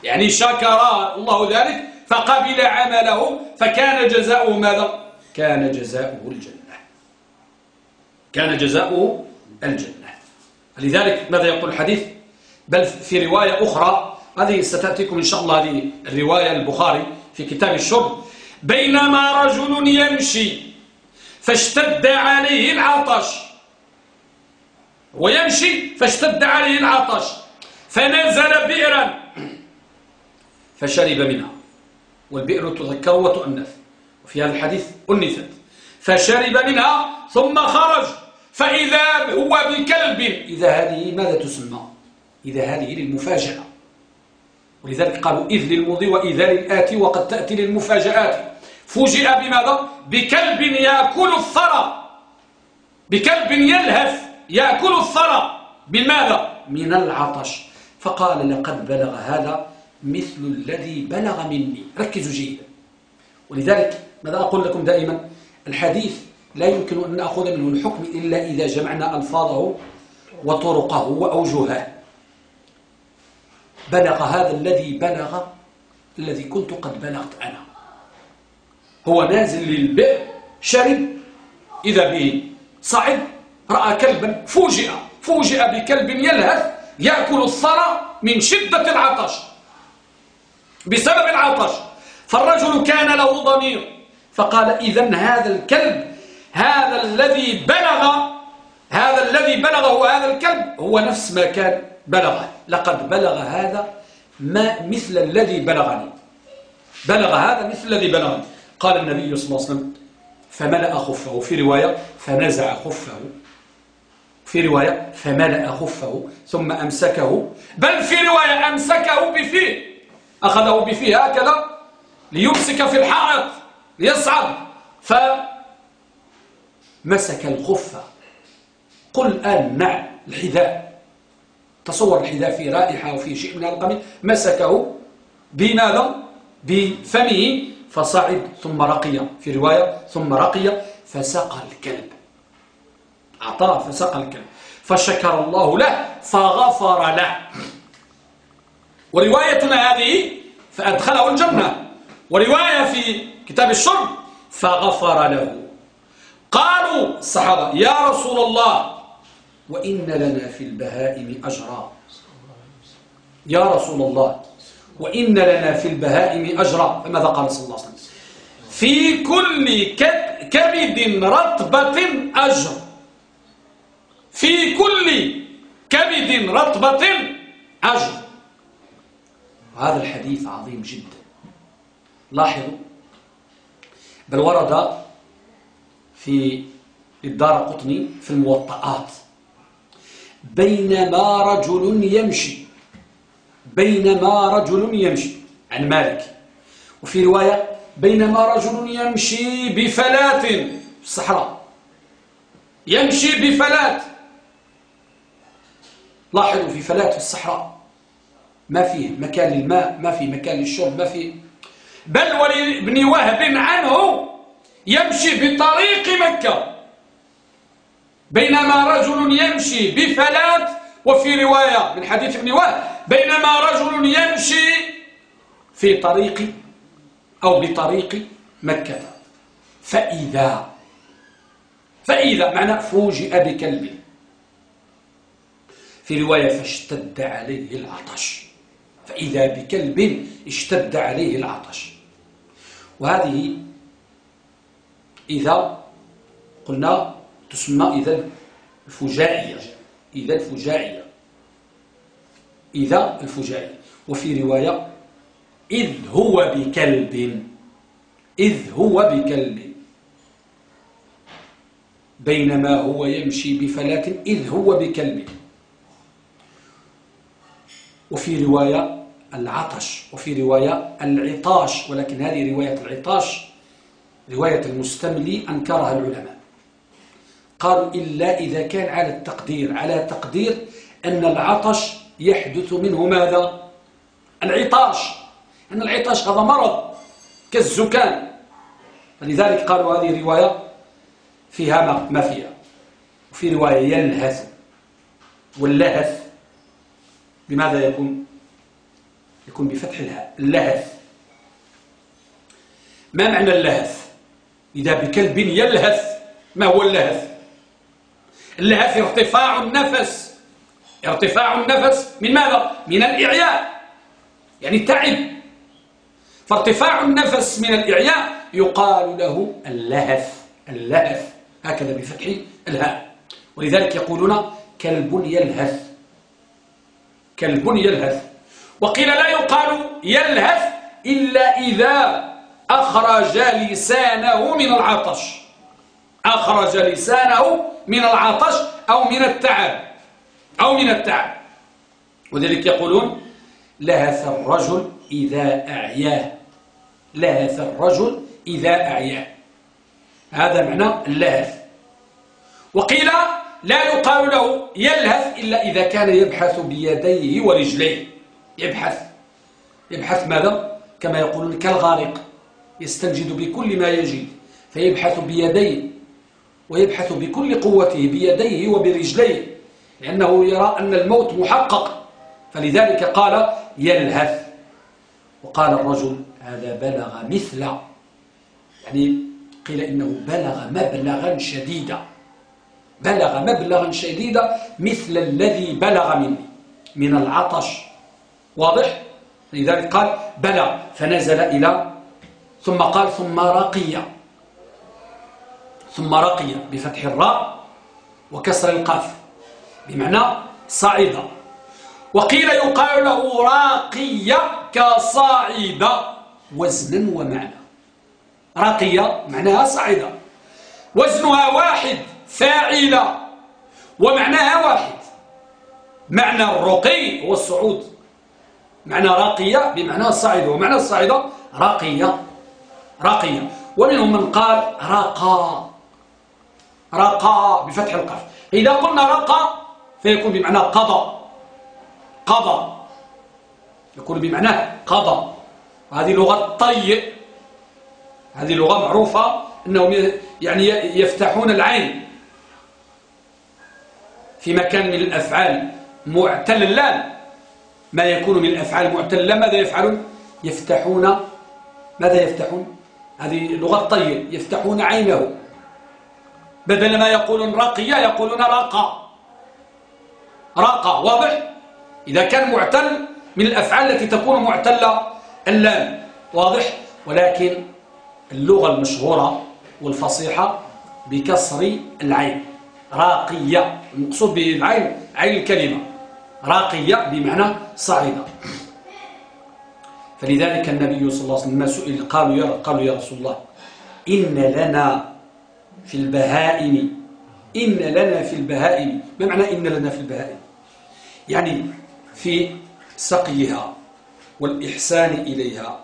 يعني شكر الله ذلك فقبل عمله فكان جزاؤه ماذا؟ كان جزاؤه الجنة. كان جزاؤه الجنة. لذلك ماذا يقول الحديث؟ بل في رواية أخرى هذه ستأتيكم إن شاء الله هذه الرواية البخاري في كتاب الشرب. بينما رجل يمشي فاشتد عليه العطش ويمشي فاشتد عليه العطش فنزل بئرا فشرب منها. والبئر تذكر وتؤنث. وفي هذا الحديث أنثت. فشرب منها ثم خرج. فإذا هو بكلب. إذا هذه ماذا تسمى؟ إذا هذه للمفاجأة. ولذلك قالوا إذ للمضي وإذا للآتي وقد تأتي للمفاجآت. فوجئ بماذا؟ بكلب يأكل الثرى. بكلب يلهث. يأكل الثرى. بماذا من العطش. فقال لقد بلغ هذا مثل الذي بلغ مني. ركزوا جيدا. ولذلك ماذا أقول لكم دائما؟ الحديث لا يمكن أن نأخذ منه الحكم إلا إذا جمعنا ألفاظه وطرقه وأوجهه. بلغ هذا الذي بلغ الذي كنت قد بلغت أنا. هو نازل للبئر شرب إذا به صعد رأى كلبا فوجئ فوجئ بكلب يلهث يأكل الثرى من شدة العطش بسبب العطش. فالرجل كان له ضمير فقال إذا هذا الكلب هذا الذي بلغ هذا الذي بلغه هذا الكلب هو نفس ما كان بلغه لقد بلغ هذا ما مثل الذي بلغني بلغ هذا مثل الذي بلغني. قال النبي صلى الله عليه وسلم فملأ خفه في رواية فنزع خفه في رواية فملأ خفه ثم أمسكه. بل في رواية أمسكه بفيه. أخذه بفيه هكذا. ليمسك في الحائط ليصعد. فمسك الخفة قل الآن نعم الحذاء. تصور الحذاء في رائحة وفي شيء من القميص مسكه بماذا بفمه. فصعد ثم رقي. في رواية ثم رقي. فسقى الكلب. أعطاه فسقى الكلب. فشكر الله له فغفر له. وروايتنا هذه فأدخله الجنة. ورواية في كتاب الشرب فغفر له. قالوا الصحابة يا رسول الله وإن لنا في البهائم أجرا. يا رسول الله وإن لنا في البهائم أجرا. فماذا قال صلى الله عليه وسلم؟ في كل كبد رطبة أجر. في كل كبد رطبة أجر هذا الحديث عظيم جدا. لاحظوا. بل ورد في الدار قطني في الموطئات بينما رجل يمشي. بينما رجل يمشي. عن مالك. وفي رواية بينما رجل يمشي بفلاة في الصحراء يمشي بفلاة لاحظوا في فلاة الصحراء ما فيه مكان للماء ما فيه مكان للشرب ما فيه. بل ولابن وهب عنه يمشي بطريق مكة. بينما رجل يمشي بفلاة وفي رواية من حديث ابن وهب بينما رجل يمشي في طريق أو بطريق مكة. فإذا فإذا معنى فوجئ بكلب. في رواية فاشتد عليه العطش. فإذا بكلب اشتد عليه العطش. وهذه إذا قلنا تسمى إذا الفجائية. إذا الفجائية. إذا الفجائية. وفي رواية إذ هو بكلب. إذ هو بكلب. بينما هو يمشي بفلاة إذ هو بكلب. وفي رواية العطش وفي رواية العطاش ولكن هذه رواية العطاش رواية المستملي أنكرها العلماء. قالوا إلا إذا كان على التقدير على تقدير أن العطش يحدث منه ماذا؟ العطاش. أن العطاش هذا مرض كالزكام. فلذلك قالوا هذه رواية فيها ما فيها. وفي رواية يلهث واللهث. بماذا يكون؟ يكون بفتح الهاء. اللهث. ما معنى اللهث؟ إذا بكلب يلهث ما هو اللهث؟ اللهث ارتفاع النفس. ارتفاع النفس من ماذا؟ من الإعياء. يعني تعب فارتفاع النفس من الإعياء يقال له اللهث. اللهث. هكذا بفتح الهاء. ولذلك يقولون كلب يلهث. كلب يلهث. وقيل لا يقال يلهث إلا إذا أخرج لسانه من العطش. أخرج لسانه من العطش أو من التعب. أو من التعب. وذلك يقولون لهث الرجل إذا أعياه. لهث الرجل إذا أعياه. هذا معنى اللهث. وقيل لا يقال له يلهث إلا إذا كان يبحث بيديه ورجليه. يبحث. يبحث ماذا؟ كما يقولون كالغارق. يستنجد بكل ما يجد. فيبحث بيديه. ويبحث بكل قوته بيديه وبرجليه. لأنه يرى أن الموت محقق. فلذلك قال يلهث. وقال الرجل هذا بلغ مثل. يعني قيل إنه بلغ مبلغا شديدا. بلغ مبلغا شديدا مثل الذي بلغ مني من العطش. واضح؟ لذلك قال بلغ فنزل إلى ثم قال ثم رقي. ثم رقي بفتح الراء وكسر القاف. بمعنى صعد وقيل يقال له راقي كصاعد وزنا ومعنى. راقية معناها صعد وزنها واحد. فاعلة. ومعناها واحد. معنى الرقي هو الصعود. معنى راقية بمعنى صعد ومعنى الصعيدة راقية. راقية. ومنهم من قال رقى رقى بفتح القاف. إذا قلنا رقى فيكون بمعنى قضى. قضى. يكون بمعنى قضى. هذه لغة طي هذه لغة معروفة. أنهم يعني يفتحون العين. مكان من الأفعال معتل اللام ما يكون من الأفعال معتل ماذا يفعلون؟ يفتحون ماذا يفتحون؟ هذه لغة طيب يفتحون عينه. بدل ما يقولون رقي يقولون رقى رقى واضح؟ إذا كان معتل من الأفعال التي تكون معتلة اللام واضح؟ ولكن اللغة المشهورة والفصيحة بكسر العين. راقية. المقصود بالعين عين الكلمة. راقية بمعنى صعيدة فلذلك النبي صلى الله عليه وسلم سئل قالوا يا, قالوا يا رسول الله إن لنا في البهائم إن لنا في البهائم. ما معنى إن لنا في البهائم؟ يعني في سقيها والإحسان إليها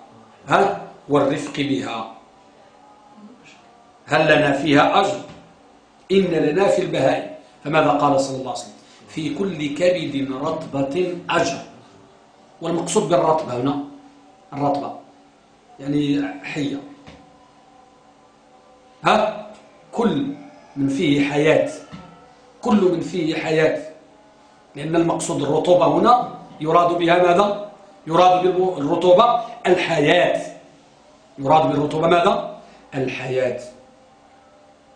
ها والرفق بها. هل لنا فيها أجر؟ إن لنا في البهائم. فماذا قال صلى الله عليه وسلم؟ في كل كبد رطبة أجر. والمقصود بالرطبة هنا الرطبة. يعني حية. ها؟ كل من فيه حياة. كل من فيه حياة. لأن المقصود الرطوبة هنا يراد بها ماذا؟ يراد بالرطوبة الحياة. يراد بالرطوبة ماذا؟ الحياة.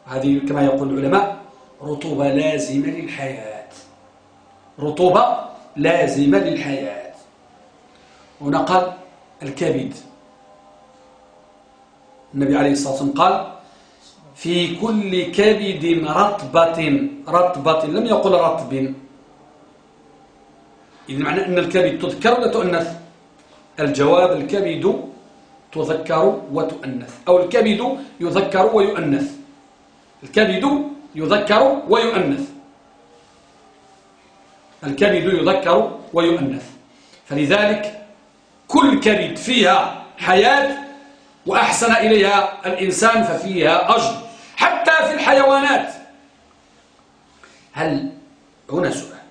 هذه كما يقول العلماء رطوبة لازمة للحياة. رطوبة لازمة للحياة. هنا قال الكبد. النبي عليه الصلاة والسلام قال في كل كبد رطبة رطبة لم يقل رطب. إذن معنى أن الكبد تذكر ولا تؤنث؟ الجواب الكبد تذكر وتؤنث أو الكبد يذكر ويؤنث. الكبد يذكر ويؤنث. الكبد يذكر ويؤنث. فلذلك كل كبد فيها حياة وأحسن إليها الإنسان ففيها أجر. حتى في الحيوانات. هل هنا سؤال.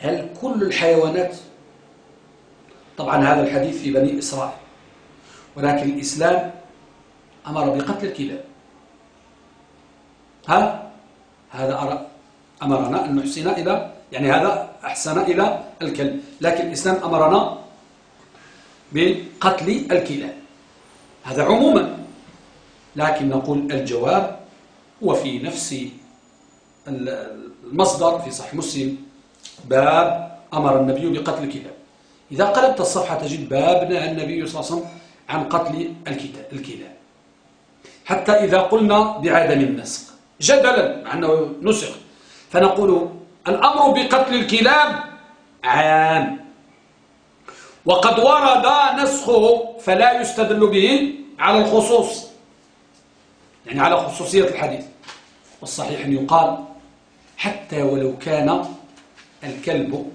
هل كل الحيوانات؟ طبعا هذا الحديث في بني إسرائيل. ولكن الإسلام أمر بقتل الكلاب ها؟ هذا أمرنا أن نحسن إلى يعني هذا أحسن إلى الكلب. لكن الإسلام أمرنا بقتل الكلاب. هذا عموما. لكن نقول الجواب وفي نفس المصدر في صحيح مسلم. باب أمر النبي بقتل الكلاب. إذا قلبت الصفحة تجد باب نهى النبي صلى الله عليه وسلم عن قتل الكلاب. حتى إذا قلنا بعدم النسق. جدلا مع أنه نسخ. فنقول الأمر بقتل الكلاب عام. وقد ورد نسخه فلا يستدل به على الخصوص. يعني على خصوصية الحديث. والصحيح أن يقال حتى ولو كان الكلب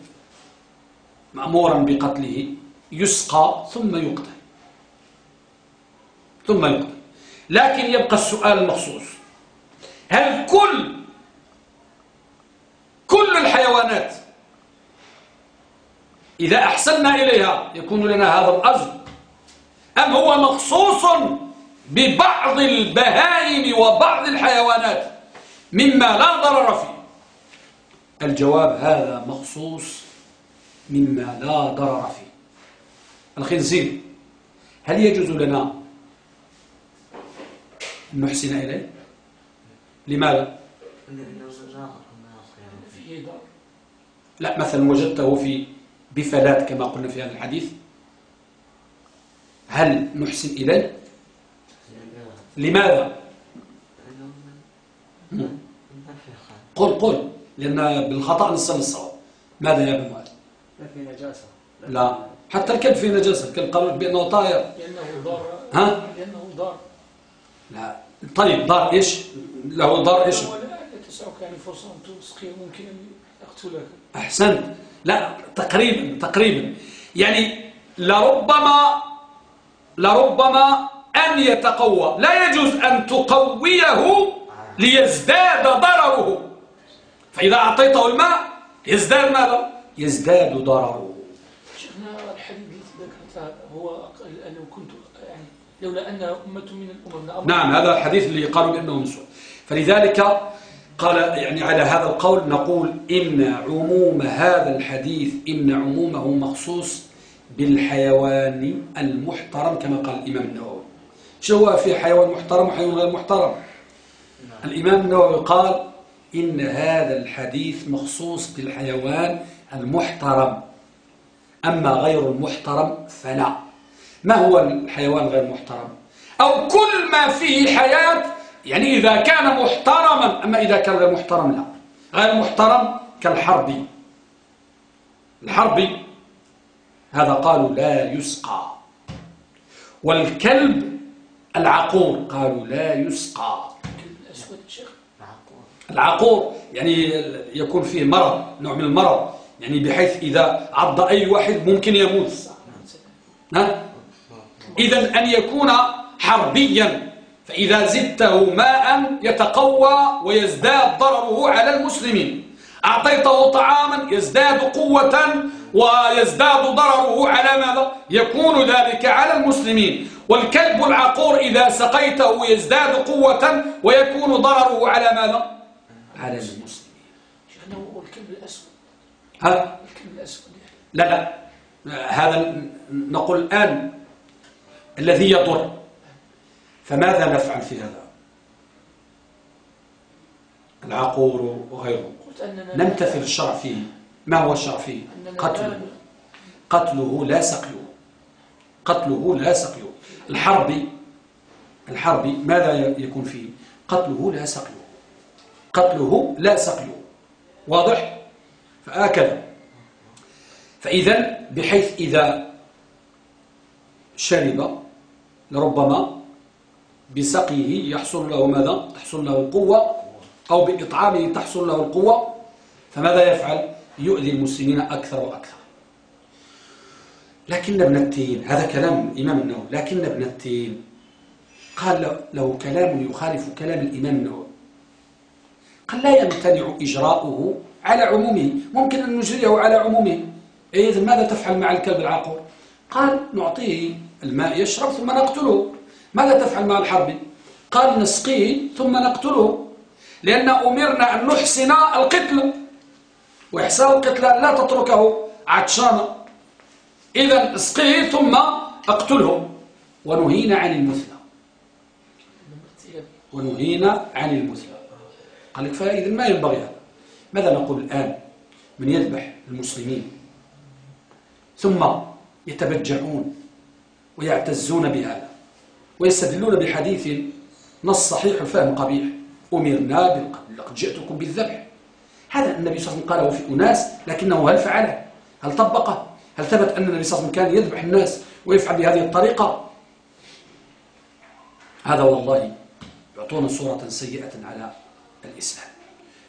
مأمورا بقتله يسقى ثم يقتل. ثم يقتل. لكن يبقى السؤال المخصوص. هل كل كل الحيوانات إذا أحسننا إليها يكون لنا هذا الأجر؟ أم هو مخصوص ببعض البهائم وبعض الحيوانات مما لا ضرر فيه؟ الجواب هذا مخصوص مما لا ضرر فيه. الخنزير هل يجوز لنا أن نحسن إليه؟ لماذا؟ لا. مثلا وجدته في بفلات كما قلنا في هذا الحديث. هل نحسن إليه؟ لماذا؟ قل قل لأن بالخطأ نصل الصواب ماذا يا ابن مالك ما في نجاسة لا. حتى الكلب فيه نجاسة الكلب قالوا بأنه طائر. لأنه ضار. ها؟ لأنه ضار. لا. طيب ضار إيش؟ له ضار إيش؟ تسعك فرصة أن تسقيه ممكن أن يقتلك أحسنت. لا تقريبا تقريبا. يعني لربما لربما أن يتقوى. لا يجوز أن تقويه ليزداد ضرره. فإذا أعطيته الماء يزداد ماذا؟ يزداد ضرره. شيخنا الحديث الذي ذكرته هو لو كنت لولا أنها أمة من الأمم نعم هذا الحديث اللي قالوا بأنه مسوى فلذلك قال يعني على هذا القول نقول إن عموم هذا الحديث إن عمومه مخصوص بالحيوان المحترم كما قال الإمام النووي. شو هو في حيوان محترم وحيوان غير محترم؟ الإمام النووي قال إن هذا الحديث مخصوص بالحيوان المحترم. أما غير المحترم فلا. ما هو الحيوان غير المحترم أو كل ما فيه حياة يعني إذا كان محترما أما إذا كان غير محترم لا. غير محترم كالحربي. الحربي هذا قالوا لا يسقى. والكلب العقور قالوا لا يسقى. العقور يعني يكون فيه مرض نوع من المرض. يعني بحيث إذا عض أي واحد ممكن يموت. ها؟ إذا أن يكون حربيا فإذا زدته ماء يتقوى ويزداد ضرره على المسلمين أعطيته طعاما يزداد قوة ويزداد ضرره على ماذا؟ يكون ذلك على المسلمين والكلب العقور إذا سقيته يزداد قوة ويكون ضرره على ماذا؟ على المسلمين الكلب الأسود ها الكلب الأسود يعني. لا لا هذا نقول الآن الذي يضر. فماذا نفعل في هذا؟ العقور وغيره. نمتثل الشرع فيه. ما هو الشرع فيه؟ قتله. قتله لا سقيه. قتله لا سقيه. الحرب الحرب ماذا يكون فيه؟ قتله لا سقيه. قتله لا سقيه. واضح؟ فآكد فإذا بحيث إذا شرب لربما بسقيه يحصل له ماذا؟ تحصل له قوة أو بإطعامه تحصل له القوة. فماذا يفعل؟ يؤذي المسلمين أكثر وأكثر. لكن ابن التين هذا كلام الإمام النووي لكن ابن التين قال لو كلام يخالف كلام الإمام النووي. قال لا يمتنع إجراؤه على عمومه. ممكن أن نجريه على عمومه. إذا ماذا تفعل مع الكلب العاقر قال نعطيه الماء يشرب ثم نقتله. ماذا تفعل مع الحرب؟ قال نسقيه ثم نقتله. لأن أمرنا أن نحسن القتل. وإحسان القتل لا تتركه عطشانا. إذا اسقيه ثم اقتله. ونهينا عن المثلى. ونهينا عن المثلى. قال لك فإذا ما ينبغي هذا؟ ماذا نقول الآن؟ من يذبح المسلمين. ثم يتبجعون. ويعتزون بهذا ويستدلون بحديث نص صحيح الفهم قبيح. أمرنا بالقتل لقد جئتكم بالذبح. هذا النبي صلى الله عليه وسلم قاله في أناس لكنه هل فعله هل طبقه؟ هل ثبت أن النبي صلى الله عليه وسلم كان يذبح الناس ويفعل بهذه الطريقة؟ هذا والله يعطونا صورة سيئة على الإسلام.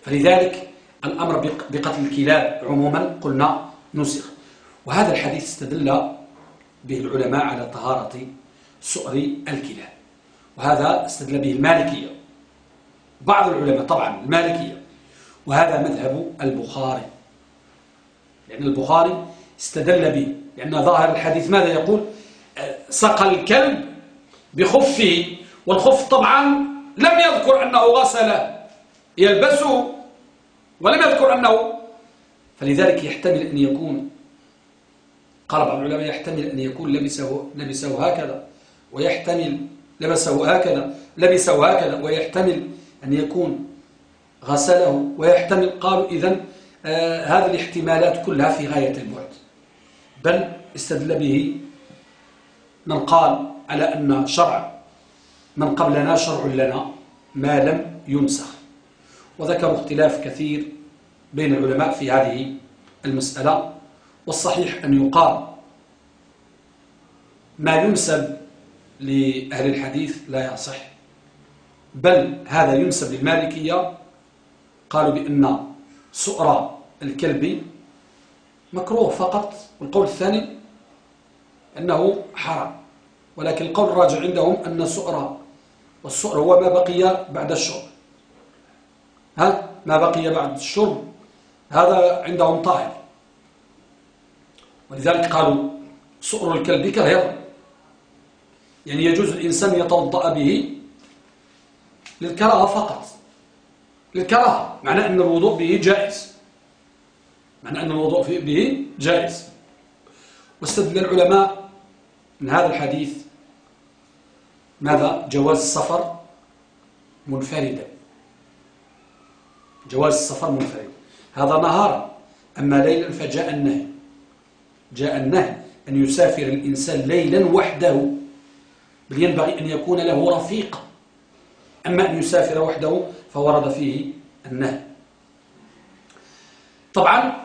فلذلك الأمر بق- بقتل الكلاب عموما قلنا نسخ. وهذا الحديث استدل به العلماء على طهارة سؤر الكلاب وهذا استدل به المالكية. بعض العلماء طبعا المالكية. وهذا مذهب البخاري. لأن البخاري استدل به. لأن ظاهر الحديث ماذا يقول؟ سقى الكلب بخفه. والخف طبعا لم يذكر أنه غسله يلبسه ولم يذكر أنه. فلذلك يحتمل أن يكون قال بعض العلماء يحتمل أن يكون لبسه, لبسه هكذا ويحتمل لبسه هكذا لبسه هكذا ويحتمل أن يكون غسله ويحتمل قالوا إذن آه هذه الاحتمالات كلها في غاية البعد. بل استدل به من قال على أن شرع من قبلنا شرع لنا ما لم ينسخ. وذكروا اختلاف كثير بين العلماء في هذه المسألة. والصحيح أن يقال ما ينسب لأهل الحديث لا يصح بل هذا ينسب للمالكية. قالوا بأن سؤر الكلب مكروه فقط والقول الثاني أنه حرام. ولكن القول الراجع عندهم أن سؤر والسؤر هو ما بقي بعد الشرب. ها؟ ما بقي بعد الشرب. هذا عندهم طاهر. ولذلك قالوا سؤر الكلب كالهر. يعني يجوز الإنسان يتوضأ به للكراهة فقط. للكراهة معنى أن الوضوء به جائز. معنى أن الوضوء به جائز. واستدل العلماء من هذا الحديث ماذا؟ جواز السفر منفردا. جواز السفر منفردا. هذا نهارا أما ليلا فجاء النهي. جاء النهي أن يسافر الإنسان ليلا وحده بل ينبغي أن يكون له رفيق. أما أن يسافر وحده فورد فيه النهي. طبعا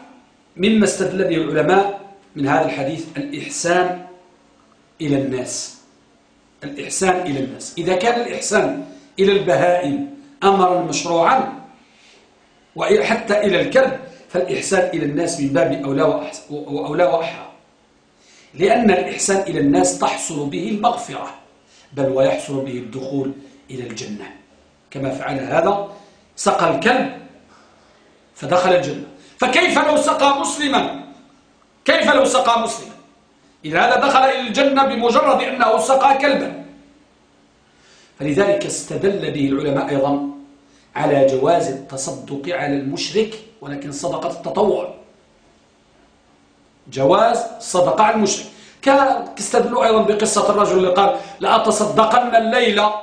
مما استدل به العلماء من هذا الحديث الإحسان إلى الناس. الإحسان إلى الناس. إذا كان الإحسان إلى البهائم أمرا مشروعا وحتى إلى الكلب فالإحسان إلى الناس من باب أولى وأحرى. لأن الإحسان إلى الناس تحصل به المغفرة بل ويحصل به الدخول إلى الجنة. كما فعل هذا سقى الكلب فدخل الجنة. فكيف لو سقى مسلما؟ كيف لو سقى مسلما؟ إذا هذا دخل إلى الجنة بمجرد أنه سقى كلبا. فلذلك استدل به العلماء أيضا على جواز التصدق على المشرك ولكن صدقة التطوع. جواز الصدقة على المشرك. كاستدلوا أيضا بقصة الرجل اللي قال لأتصدقن الليلة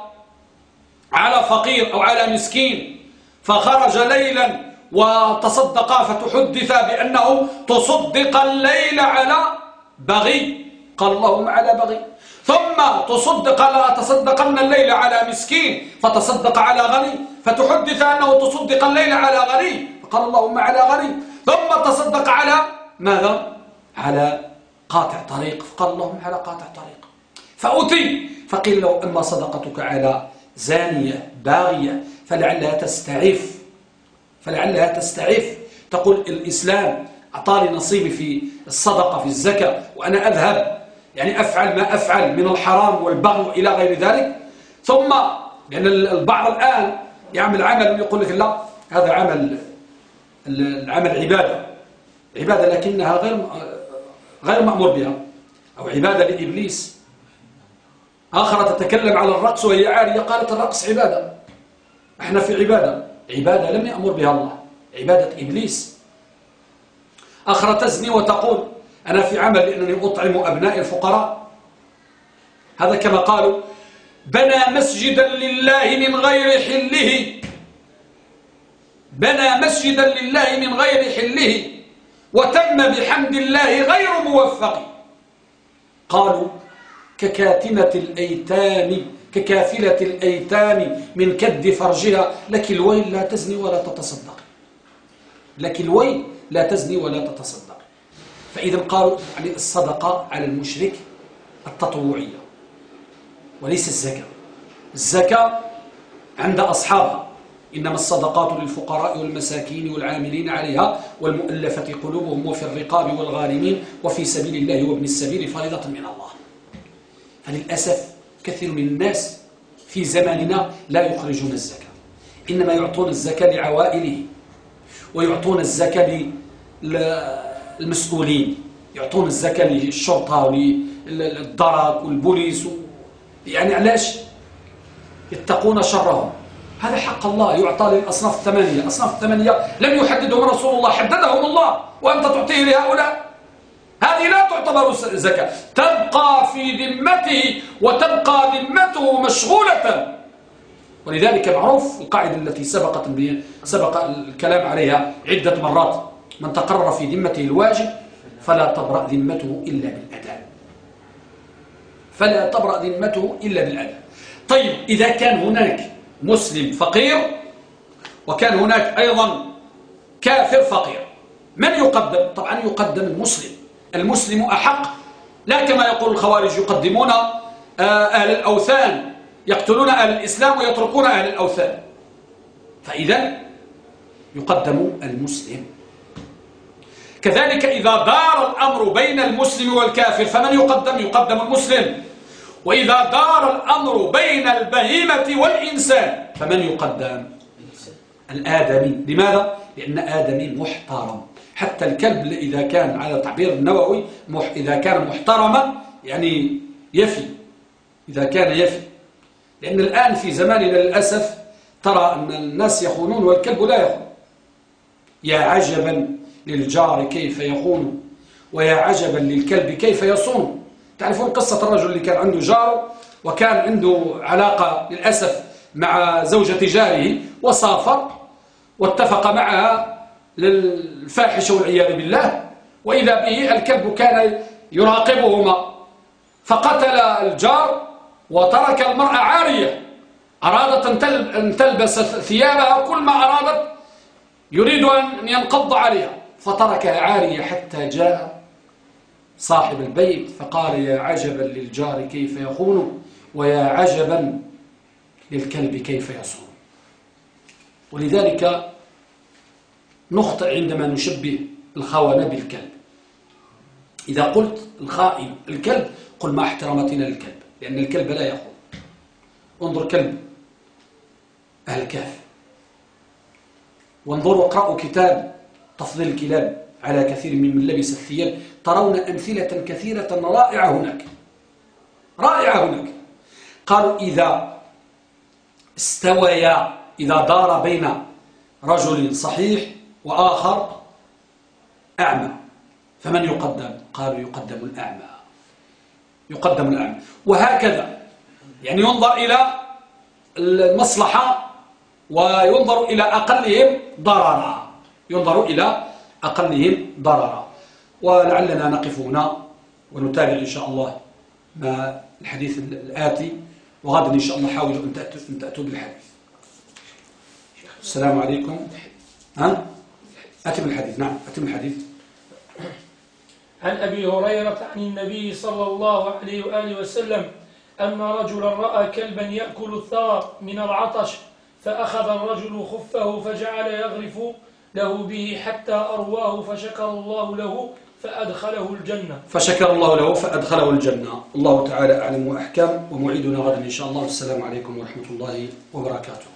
على فقير أو على مسكين فخرج ليلا وتصدق فتحدث بأنه تصدق الليل على بغي. قال اللهم على بغي. ثم تصدق لا تصدقن الليل على مسكين فتصدق على غني فتحدث أنه تصدق الليل على غني فقال اللهم على غني ثم تصدق على ماذا؟ على قاطع طريق فقال اللهم على قاطع طريق. فأتي فقيل له أما صدقتك على زانية باغية فلعلها تستعف فلعلها تستعف تقول الإسلام أعطاني نصيبي في الصدقة في الزكاة وأنا أذهب يعني أفعل ما أفعل من الحرام والبغي وإلى غير ذلك. ثم لأن البعض الآن يعمل عمل ويقول لك لا هذا عمل العمل عبادة. عبادة لكنها غير غير مأمور بها. أو عبادة لإبليس. آخر تتكلم على الرقص وهي عارية قالت الرقص عبادة. إحنا في عبادة. عبادة لم يأمر بها الله. عبادة إبليس. آخر تزني وتقول أنا في عمل لأنني أطعم أبناء الفقراء؟ هذا كما قالوا بنى مسجدا لله من غير حله. بنى مسجدا لله من غير حله وتم بحمد الله غير موفق. قالوا ككاتمة الأيتام ككافلة الأيتام من كد فرجها لك الويل لا تزني ولا تتصدق. لك الويل لا تزني ولا تتصدق. فإذا قالوا يعني الصدقة على المشرك التطوعية وليس الزكاة. الزكاة عند أصحابها. إنما الصدقات للفقراء والمساكين والعاملين عليها والمؤلفة قلوبهم وفي الرقاب والغارمين وفي سبيل الله وابن السبيل فريضة من الله. فللأسف كثير من الناس في زماننا لا يخرجون الزكاة. إنما يعطون الزكاة لعوائله ويعطون الزكاة للمسؤولين يعطون الزكاة للشرطة وللدرك والبوليس يعني علاش؟ يتقون شرهم. هذا حق الله يعطى للأصناف الثمانية. الأصناف الثمانية لم يحددهم رسول الله حددهم الله وأنت تعطيه لهؤلاء. هذه لا تعتبر زكاة. تبقى في ذمته وتبقى ذمته مشغولة. ولذلك معروف القاعدة التي سبقت سبق الكلام عليها عدة مرات. من تقرر في ذمته الواجب فلا تبرأ ذمته إلا بالأداء فلا تبرأ ذمته إلا بالأداء طيب إذا كان هناك مسلم فقير وكان هناك أيضا كافر فقير من يقدم؟ طبعا يقدم المسلم. المسلم أحق لا كما يقول الخوارج يقدمون آه، أهل الأوثان يقتلون أهل الإسلام ويتركون أهل الأوثان. فإذا يقدم المسلم. كذلك إذا دار الأمر بين المسلم والكافر فمن يقدم؟ يقدم المسلم. وإذا دار الأمر بين البهيمة والإنسان فمن يقدم؟ الآدمي. لماذا؟ لأن آدمي محترم. حتى الكلب إذا كان على تعبير النووي إذا كان محترما يعني يفي. إذا كان يفي. لأن الآن في زماننا للأسف ترى أن الناس يخونون والكلب لا يخون. يا عجبا للجار كيف يخون ويا عجبا للكلب كيف يصون. تعرفون قصة الرجل اللي كان عنده جار وكان عنده علاقة للأسف مع زوجة جاره وسافر واتفق معها للفاحشة والعياذ بالله. وإذا به الكلب كان يراقبهما. فقتل الجار وترك المرأة عارية. أرادت أن تلبس ثيابها كل ما أرادت يريد أن ينقض عليها. فتركها عارية حتى جاء صاحب البيت فقال يا عجبا للجار كيف يخون ويا عجبا للكلب كيف يصون. ولذلك نخطئ عندما نشبه الخونة بالكلب. إذا قلت الخائن الكلب قل ما احترمتنا للكلب لأن الكلب لا يخون. انظر كلب أهل الكهف وانظروا اقرأوا كتاب تفضيل الكلاب على كثير من لبس الثياب ترون أمثلة كثيرة رائعة هناك. رائعة هناك. قالوا إذا استويا إذا دار بين رجل صحيح وآخر أعمى. فمن يقدم؟ قالوا يقدم الأعمى. يقدم الأعمى. وهكذا. يعني ينظر إلى المصلحة وينظر إلى أقلهم ضررا. ينظر إلى أقلهم ضررا. ولعلنا نقف هنا ونتابع إن شاء الله ما الحديث الآتي. وغدا إن شاء الله حاولوا أن تأتوا, أن تأتوا بالحديث. السلام عليكم. ها؟ أتم الحديث. نعم أتم الحديث. عن أبي هريرة عن النبي صلى الله عليه وآله وسلم أن رجلا رأى كلبا يأكل الثرى من العطش فأخذ الرجل خفه فجعل يغرف له به حتى أرواه فشكر الله له فأدخله الجنة. فشكر الله له فأدخله الجنة. الله تعالى أعلم وأحكم ومعيدنا غدا إن شاء الله. والسلام عليكم ورحمة الله وبركاته.